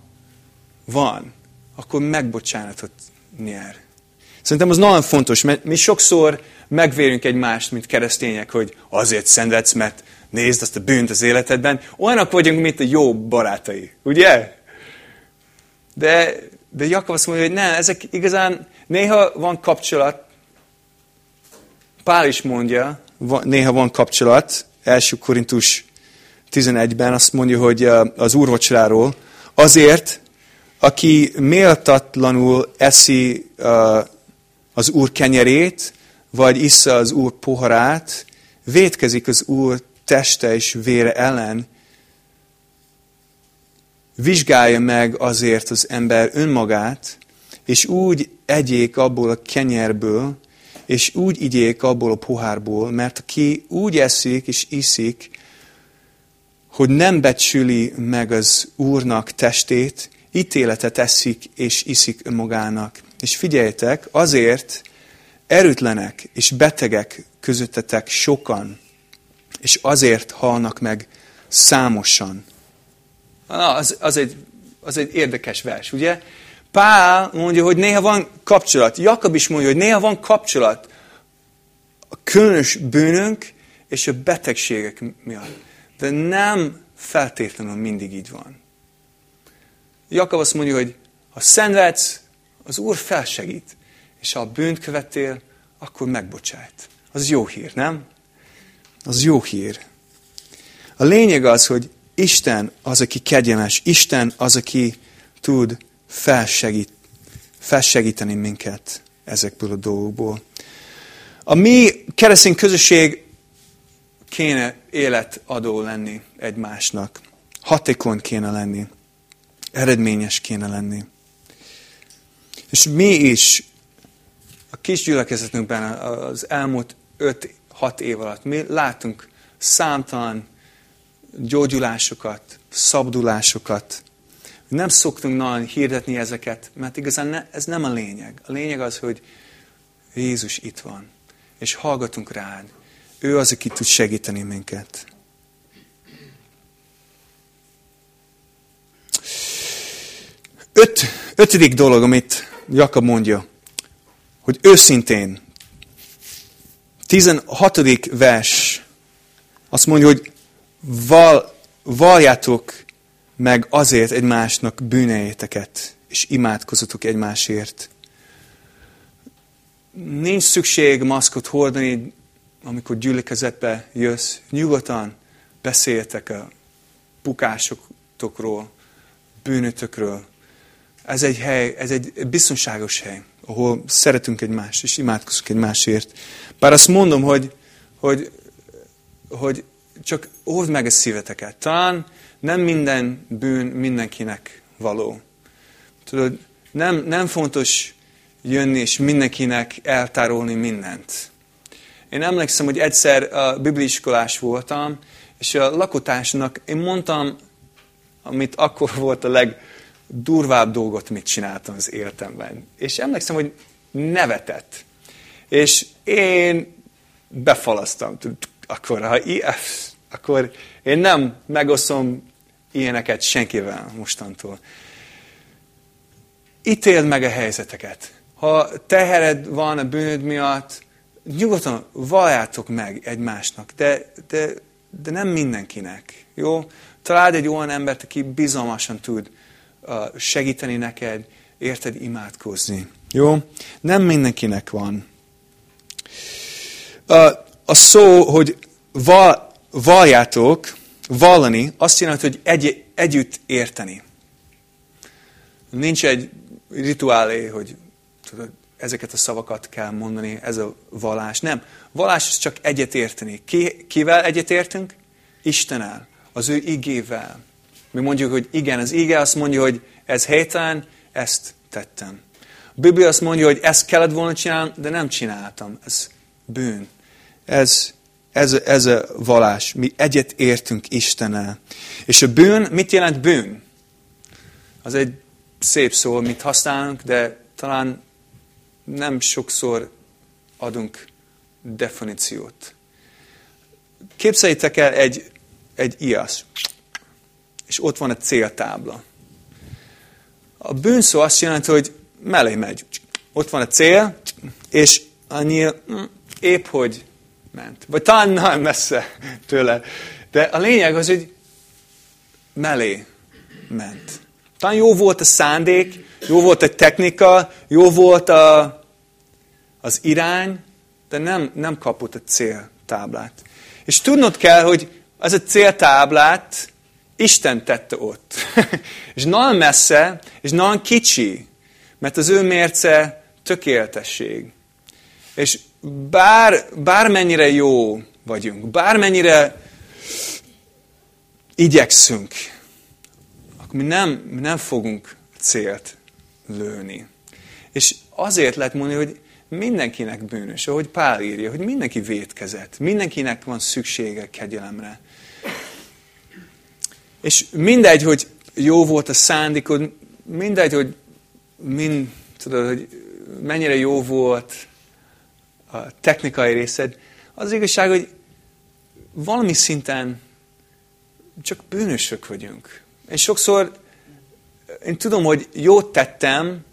van, akkor megbocsánatot nyer. Szerintem az nagyon fontos, mert mi sokszor megvérünk egymást, mint keresztények, hogy azért szenvedsz, mert nézd azt a bűnt az életedben. Olyanok vagyunk, mint a jó barátai, ugye? De, de Jakab azt mondja, hogy nem, ezek igazán néha van kapcsolat. Pál is mondja, néha van kapcsolat. Első Korintus 11-ben azt mondja, hogy az úrvacsoráról azért, aki méltatlanul eszi az úr kenyerét, vagy issza az úr poharát, vétkezik az úr teste és vére ellen, vizsgálja meg azért az ember önmagát, és úgy egyék abból a kenyerből, és úgy igyék abból a pohárból, mert aki úgy eszik és iszik, hogy nem becsüli meg az Úrnak testét, ítéletet eszik és iszik önmagának. És figyeljetek, azért erőtlenek és betegek közöttetek sokan, és azért halnak meg számosan. Na, az, az, egy, az egy érdekes vers, ugye? Pál mondja, hogy néha van kapcsolat. Jakab is mondja, hogy néha van kapcsolat a különös bűnünk és a betegségek miatt. De nem feltétlenül mindig így van. Jakab azt mondja, hogy ha szenvedsz, az Úr felsegít. És ha a bűnt követtél, akkor megbocsájt. Az jó hír, nem? Az jó hír. A lényeg az, hogy Isten az, aki kegyemes. Isten az, aki tud felsegít, felsegíteni minket ezekből a dolgokból. A mi keresztény közösség kéne életadó lenni egymásnak. Hatékony kéne lenni. Eredményes kéne lenni. És mi is a kis gyülekezetünkben az elmúlt öt hat év alatt mi látunk számtalan gyógyulásokat, szabdulásokat. Nem szoktunk nagyon hirdetni ezeket, mert igazán ne, ez nem a lényeg. A lényeg az, hogy Jézus itt van, és hallgatunk rád. Ő az, aki tud segíteni minket. Öt, ötödik dolog, amit Jakab mondja, hogy őszintén 16. vers azt mondja, hogy val, valjátok meg azért egymásnak bűneieteket, és imádkozatok egymásért. Nincs szükség maszkot hordani, amikor gyülekezetbe jössz. Nyugodtan beszéltek a bukásokról, bűnötökről. Ez egy hely, ez egy biztonságos hely, ahol szeretünk egymást, és imádkozunk egymásért. Bár azt mondom, hogy, hogy, hogy csak óvd meg a szíveteket. Talán nem minden bűn mindenkinek való. Tudod, nem, nem fontos jönni és mindenkinek eltárolni mindent. Én emlékszem, hogy egyszer a bibliiskolás voltam, és a lakotásnak én mondtam, amit akkor volt a legdurvább dolgot, mit csináltam az életemben. És emlékszem, hogy nevetett. És én befalasztam. Akkor, ha akkor én nem megoszom ilyeneket senkivel mostantól. Ítéld meg a helyzeteket. Ha tehered van a bűnöd miatt, nyugodtan valljátok meg egymásnak, de, de, de nem mindenkinek. Jó? Találd egy olyan embert, aki bizalmasan tud segíteni neked, érted imádkozni. Jó? Nem mindenkinek van. A szó, hogy valljátok, vallani, azt jelenti, hogy egy, együtt érteni. Nincs egy rituálé, hogy tudod, ezeket a szavakat kell mondani, ez a vallás. Nem. Vallás az csak egyet érteni. Ki, kivel egyet értünk? Istenel, az ő igével. Mi mondjuk, hogy igen, az ige azt mondja, hogy ez helytelen, ezt tettem. A Biblia azt mondja, hogy ezt kellett volna csinálni, de nem csináltam. Ez bűn. Ez ez, ez a valás. Mi egyet értünk Istennel. És a bűn, mit jelent bűn? Az egy szép szó, amit használunk, de talán nem sokszor adunk definíciót. Képzeljétek el egy, egy ias, és ott van a céltábla. A bűnszó azt jelenti, hogy mellé megy. Ott van a cél, és annyi mm, épp hogy ment. Vagy talán nagyon messze tőle. De a lényeg az, hogy mellé ment. Talán jó volt a szándék, jó volt a technika, jó volt a, az irány, de nem, nem kapott a céltáblát. És tudnod kell, hogy az a céltáblát Isten tette ott. <laughs> és nagyon messze, és nagyon kicsi, mert az ő mérce tökéletesség. És bár, bármennyire jó vagyunk, bármennyire igyekszünk, akkor mi nem, mi nem fogunk célt lőni. És azért lehet mondani, hogy mindenkinek bűnös, ahogy Pál írja, hogy mindenki vétkezett, mindenkinek van szüksége kegyelemre. És mindegy, hogy jó volt a szándékod, mindegy, hogy, mind, tudod, hogy mennyire jó volt a technikai részed, az igazság, hogy valami szinten csak bűnösök vagyunk. És sokszor én tudom, hogy jót tettem,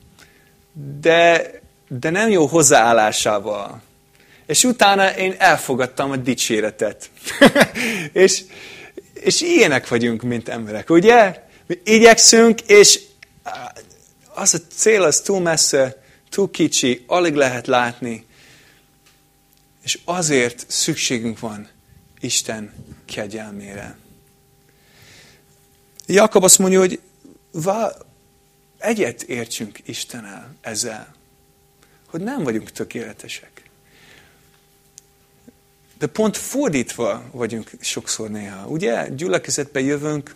de, de nem jó hozzáállásával. És utána én elfogadtam a dicséretet. <laughs> és, és ilyenek vagyunk, mint emberek, ugye? Mi igyekszünk, és az a cél az túl messze, túl kicsi, alig lehet látni. És azért szükségünk van Isten kegyelmére. Jakab azt mondja, hogy egyet értsünk Istennel ezzel, hogy nem vagyunk tökéletesek. De pont fordítva vagyunk sokszor néha. Ugye, gyülekezetbe jövünk,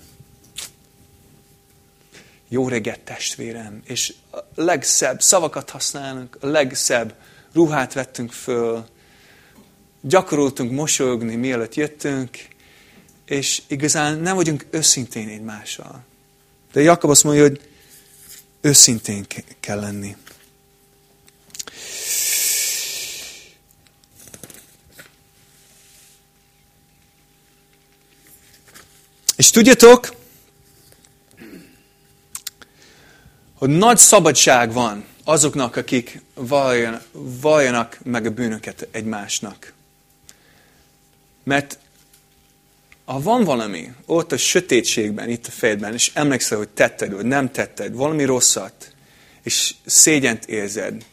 jó reggelt testvérem, és a legszebb szavakat használunk, a legszebb ruhát vettünk föl, gyakoroltunk mosolyogni, mielőtt jöttünk, és igazán nem vagyunk őszintén egymással. De Jakab azt mondja, hogy őszintén kell lenni. És tudjátok, hogy nagy szabadság van azoknak, akik valljanak meg a bűnöket egymásnak. Mert ha van valami ott a sötétségben, itt a fejedben, és emlékszel, hogy tetted, vagy nem tetted, valami rosszat, és szégyent érzed,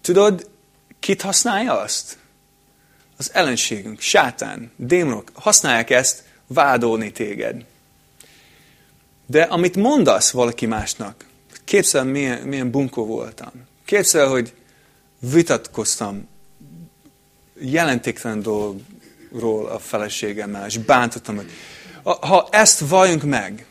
tudod, kit használja azt? Az ellenségünk, sátán, démonok használják ezt vádolni téged. De amit mondasz valaki másnak, képzel, milyen, milyen bunkó voltam. Képzel, hogy vitatkoztam jelentéktelen dolgról a feleségemmel, és bántottam, hogy ha ezt valljunk meg,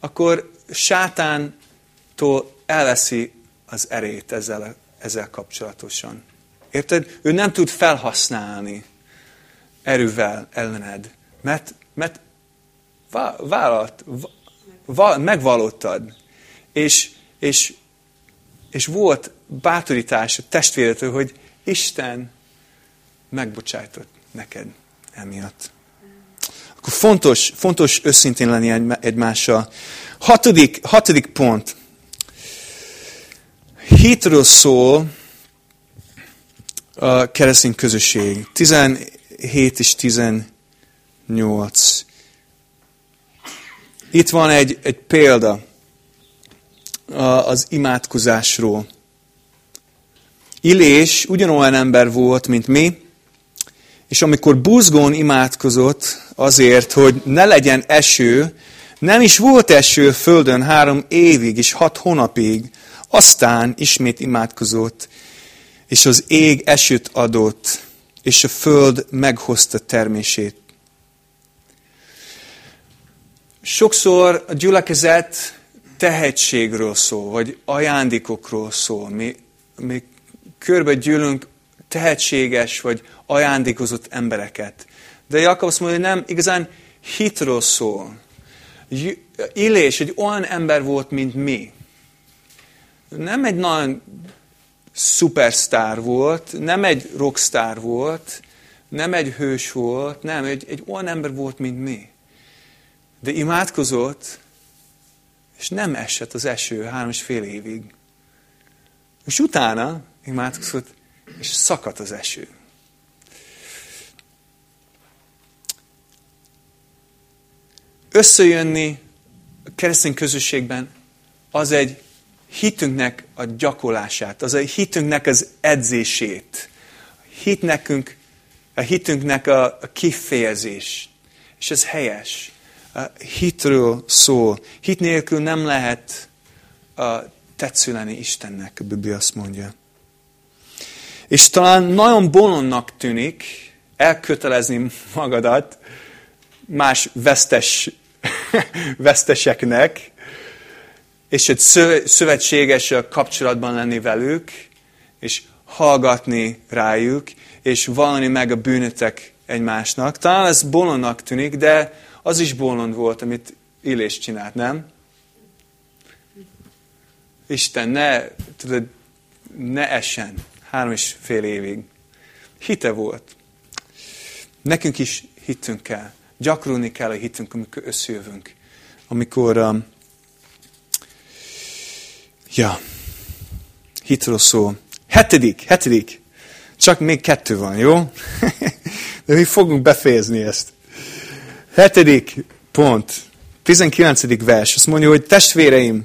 akkor sátántól elveszi az erét ezzel, ezzel kapcsolatosan. Érted? Ő nem tud felhasználni erővel ellened, mert, mert vállalt, megvallottad. És, és, és volt bátorítás a testvéretől, hogy Isten megbocsájtott neked emiatt. Akkor fontos, fontos őszintén lenni egymással. Hatodik, hatodik pont. Hitről szól a keresztény közösség. 17 és 18. Itt van egy, egy példa az imádkozásról. Illés ugyanolyan ember volt, mint mi, és amikor buzgón imádkozott azért, hogy ne legyen eső, nem is volt eső földön három évig és hat hónapig, aztán ismét imádkozott, és az ég esőt adott, és a föld meghozta termését. Sokszor a gyülekezet tehetségről szól, vagy ajándékokról szól. Mi, mi körbe gyűlünk tehetséges, vagy ajándékozott embereket. De Jakab azt mondja, hogy nem igazán hitről szól. Illés egy olyan ember volt, mint mi. Nem egy nagyon szupersztár volt, nem egy rockstar volt, nem egy hős volt, nem, egy, egy olyan ember volt, mint mi. De imádkozott, és nem esett az eső három és fél évig. És utána imádkozott, és szakadt az eső. Összejönni a keresztény közösségben az egy hitünknek a gyakorlását, az egy hitünknek az edzését. Hit nekünk, a hitünknek a, a kifejezés. És ez helyes. A hitről szól. Hit nélkül nem lehet a tetszüleni Istennek, a Biblia azt mondja. És talán nagyon bolondnak tűnik elkötelezni magadat más vesztes, <laughs> veszteseknek, és egy szövetséges kapcsolatban lenni velük, és hallgatni rájuk, és vallani meg a bűnötek egymásnak. Talán ez bolondnak tűnik, de az is bolond volt, amit Illés csinált, nem? Isten, ne, tudod, ne essen három és fél évig. Hite volt. Nekünk is hitünk kell. Gyakorolni kell a hitünk, amikor összejövünk. Amikor, um, ja, hitről szól. Hetedik, hetedik. Csak még kettő van, jó? <laughs> De mi fogunk befejezni ezt. Hetedik pont. 19. vers. Azt mondja, hogy testvéreim,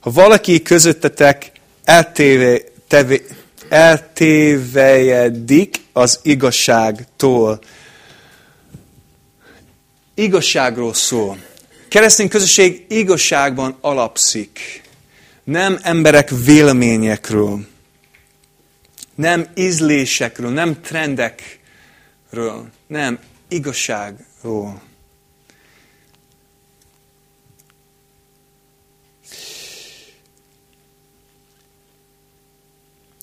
ha valaki közöttetek eltéve, teve, eltévejedik az igazságtól. Igazságról szól. Keresztény közösség igazságban alapszik. Nem emberek véleményekről. Nem ízlésekről, nem trendekről. Nem, igazságról.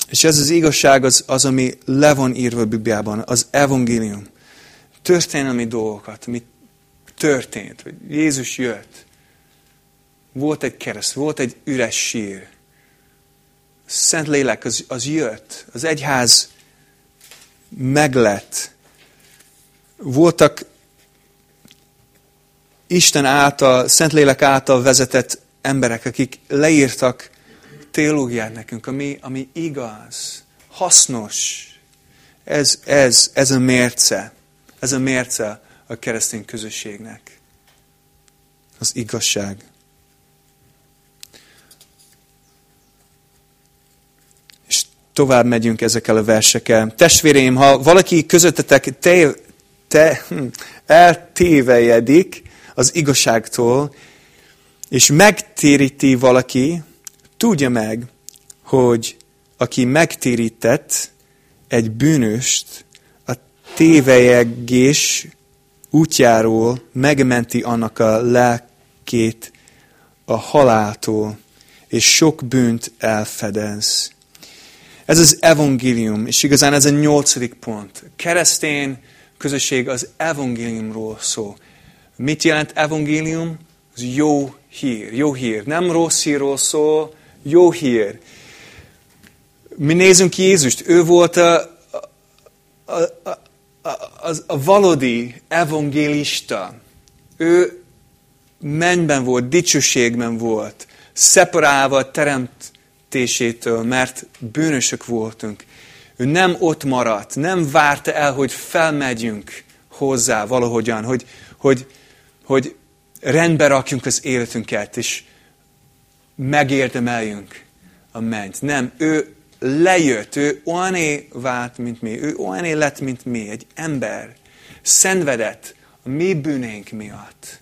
És ez az igazság az, az ami le van írva a Bibliában, az evangélium. Történelmi dolgokat, ami történt, hogy Jézus jött. Volt egy kereszt, volt egy üres sír. Szent lélek az, az jött, az egyház meglett. Voltak Isten által, Szentlélek által vezetett emberek, akik leírtak teológiát nekünk, ami, ami igaz, hasznos. Ez, ez, ez a mérce. Ez a mérce a keresztény közösségnek. Az igazság. És tovább megyünk ezekkel a versekkel. Testvéreim, ha valaki közöttetek te, te, hm, eltévejedik az igazságtól, és megtéríti valaki, tudja meg, hogy aki megtérített egy bűnöst, a tévejegés útjáról megmenti annak a lelkét a haláltól, és sok bűnt elfedez. Ez az evangélium, és igazán ez a nyolcadik pont. Keresztény közösség az evangéliumról szól. Mit jelent evangélium? Az jó hír. Jó hír. Nem rossz hírról szól, jó hír. Mi nézünk Jézust. Ő volt a, a, a, a, a, a valódi evangélista. Ő mennyben volt, dicsőségben volt, szeparálva teremtésétől, mert bűnösök voltunk. Ő nem ott maradt, nem várta el, hogy felmegyünk hozzá valahogyan, hogy, hogy, hogy rendbe rakjunk az életünket, és megérdemeljünk a ment. Nem, ő lejött, ő olyan vált, mint mi, ő olyan lett, mint mi, egy ember, szenvedett a mi bűnénk miatt.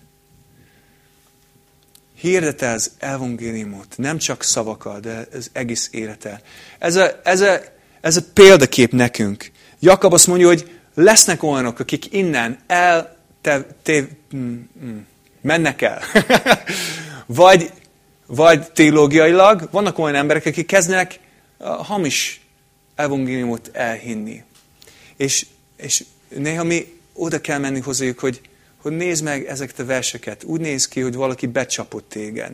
Hirdete az evangéliumot, nem csak szavakkal, de az egész élete. Ez a, ez a, ez a példakép nekünk. Jakab azt mondja, hogy lesznek olyanok, akik innen el, te, te, mm, mm, mennek el. <laughs> vagy, vagy teológiailag vannak olyan emberek, akik kezdenek hamis evangéliumot elhinni. És, és néha mi oda kell menni hozzájuk, hogy, hogy nézd meg ezeket a verseket. Úgy néz ki, hogy valaki becsapott téged.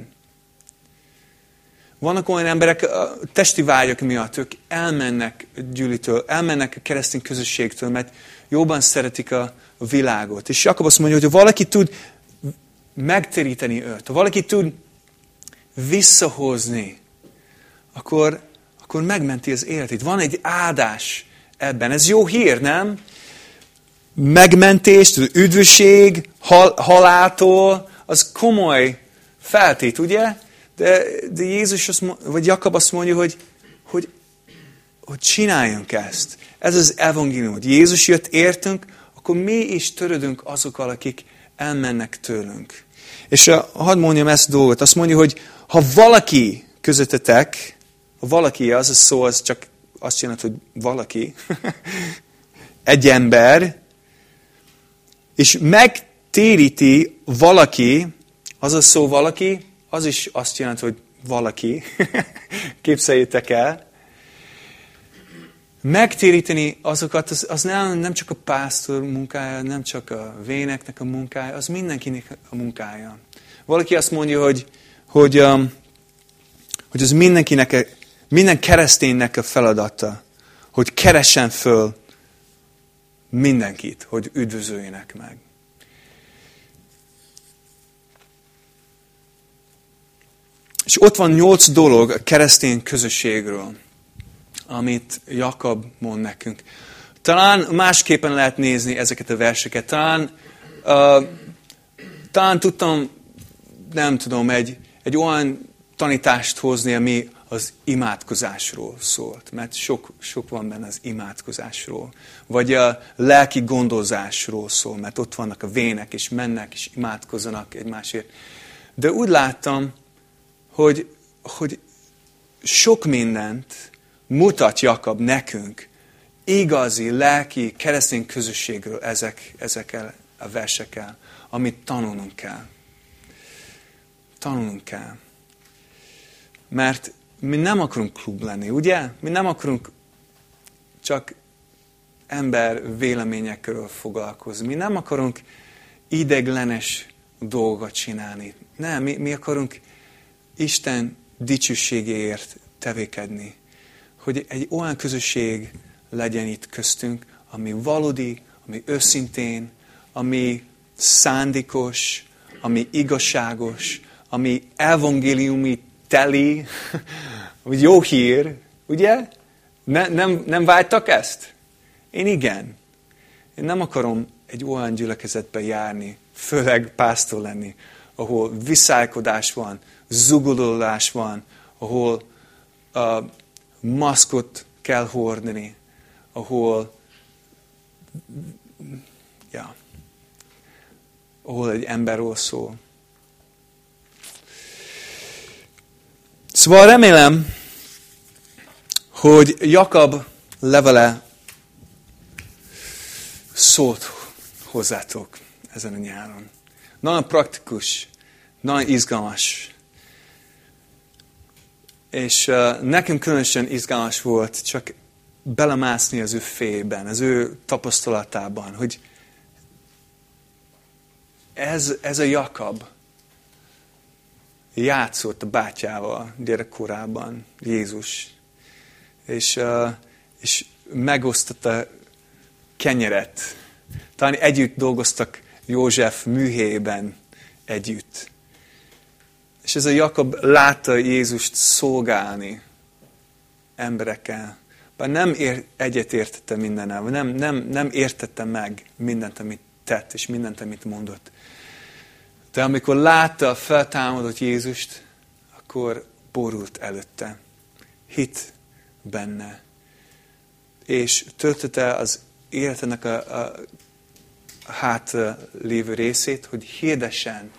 Vannak olyan emberek, a testi vágyak miatt, ők elmennek gyűlitől, elmennek a keresztény közösségtől, mert jobban szeretik a világot. És Jakab azt mondja, hogy ha valaki tud megteríteni őt, ha valaki tud visszahozni, akkor, akkor megmenti az életét. Van egy áldás ebben. Ez jó hír, nem? Megmentést, üdvösség, hal, haláltól, az komoly feltét, ugye? De, de Jézus, azt, vagy Jakab azt mondja, hogy, hogy, hogy csináljunk ezt. Ez az evangélium, hogy Jézus jött értünk, akkor mi is törődünk azokkal, akik elmennek tőlünk. És a, hadd mondjam ezt a dolgot, azt mondja, hogy ha valaki közöttetek, ha valaki, az a szó, az csak azt jelenti, hogy valaki, <laughs> egy ember, és megtéríti valaki, az a szó valaki, az is azt jelenti, hogy valaki, <laughs> képzeljétek el, megtéríteni azokat, az, az nem, nem csak a pásztor munkája, nem csak a véneknek a munkája, az mindenkinek a munkája. Valaki azt mondja, hogy, hogy, um, hogy az mindenkinek, minden kereszténynek a feladata, hogy keressen föl mindenkit, hogy üdvözöljenek meg. És ott van nyolc dolog a keresztény közösségről amit Jakab mond nekünk. Talán másképpen lehet nézni ezeket a verseket. Talán, uh, talán tudtam, nem tudom, egy, egy olyan tanítást hozni, ami az imádkozásról szólt, mert sok, sok van benne az imádkozásról. Vagy a lelki gondozásról szól, mert ott vannak a vének, és mennek, és imádkozzanak egymásért. De úgy láttam, hogy, hogy sok mindent mutat Jakab nekünk igazi, lelki, keresztény közösségről ezek, ezekkel a versekkel, amit tanulnunk kell. Tanulnunk kell. Mert mi nem akarunk klub lenni, ugye? Mi nem akarunk csak ember véleményekről foglalkozni. Mi nem akarunk ideglenes dolgot csinálni. Nem, mi, mi akarunk Isten dicsőségéért tevékedni hogy egy olyan közösség legyen itt köztünk, ami valódi, ami őszintén, ami szándékos, ami igazságos, ami evangéliumi teli, <laughs> hogy jó hír, ugye? Ne, nem, nem vágytak ezt? Én igen. Én nem akarom egy olyan gyülekezetbe járni, főleg pásztor lenni, ahol viszálykodás van, zugolódás van, ahol uh, maszkot kell hordani, ahol ja, ahol egy emberről szól. Szóval remélem, hogy Jakab levele szólt hozzátok ezen a nyáron. Nagyon praktikus, nagyon izgalmas. És uh, nekem különösen izgalmas volt csak belemászni az ő fében, az ő tapasztalatában, hogy ez, ez a Jakab játszott a bátyával gyerekkorában, Jézus, és, és megosztotta kenyeret. Talán együtt dolgoztak József műhében együtt. És ez a Jakab látta Jézust szolgálni emberekkel. Bár nem ér, egyet értette mindennel, nem, nem, nem értette meg mindent, amit tett, és mindent, amit mondott. De amikor látta a feltámadott Jézust, akkor borult előtte. Hit benne. És töltötte az életenek a, a hát lévő részét, hogy hirdessen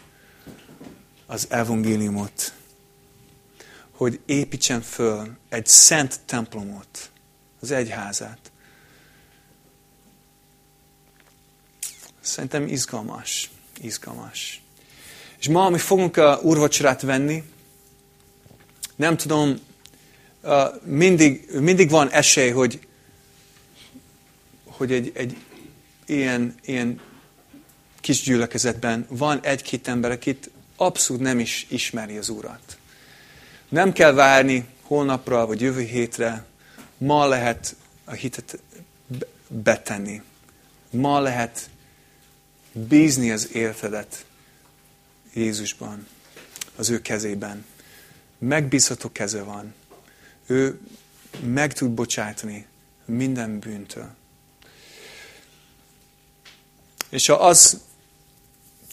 az evangéliumot, hogy építsen föl egy szent templomot, az egyházát. Szerintem izgalmas, izgalmas. És ma, mi fogunk a úrvacsorát venni, nem tudom, mindig, mindig van esély, hogy, hogy egy, egy ilyen, ilyen kis gyülekezetben van egy-két ember, akit abszolút nem is ismeri az Urat. Nem kell várni holnapra vagy jövő hétre, ma lehet a hitet betenni. Ma lehet bízni az életedet Jézusban, az ő kezében. Megbízható keze van. Ő meg tud bocsátani minden bűntől. És ha az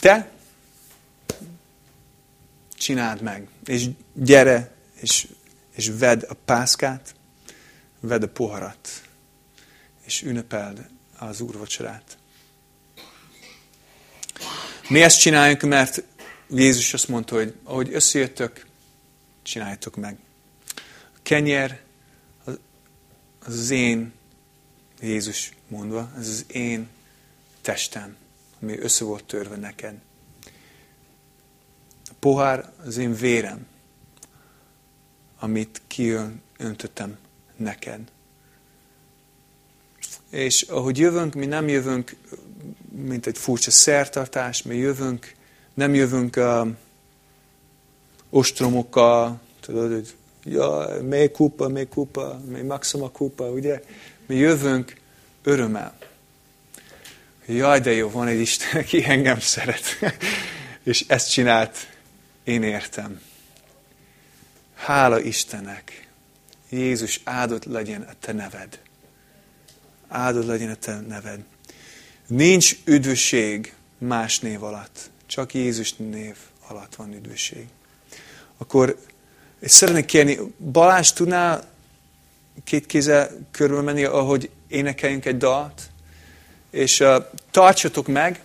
te, csináld meg. És gyere, és, és vedd a pászkát, vedd a poharat, és ünnepeld az úrvacsorát. Mi ezt csináljuk, mert Jézus azt mondta, hogy ahogy összejöttök, csináljátok meg. A kenyer az, az én, Jézus mondva, ez az én testem, ami össze volt törve neked. A pohár az én vérem, amit kiöntöttem neked. És ahogy jövünk, mi nem jövünk, mint egy furcsa szertartás, mi jövünk, nem jövünk uh, ostromokkal, tudod, hogy ja, még kupa, még kupa, még maxima kupa, ugye? Mi jövünk örömmel. Jaj, de jó, van egy Isten, aki engem szeret. <laughs> És ezt csinált, én értem. Hála Istennek. Jézus, áldott legyen a te neved. Áldott legyen a te neved. Nincs üdvösség más név alatt. Csak Jézus név alatt van üdvösség. Akkor és szeretnék kérni, Balázs tudnál két kézzel körülmenni, ahogy énekeljünk egy dalt? És uh, tartsatok meg,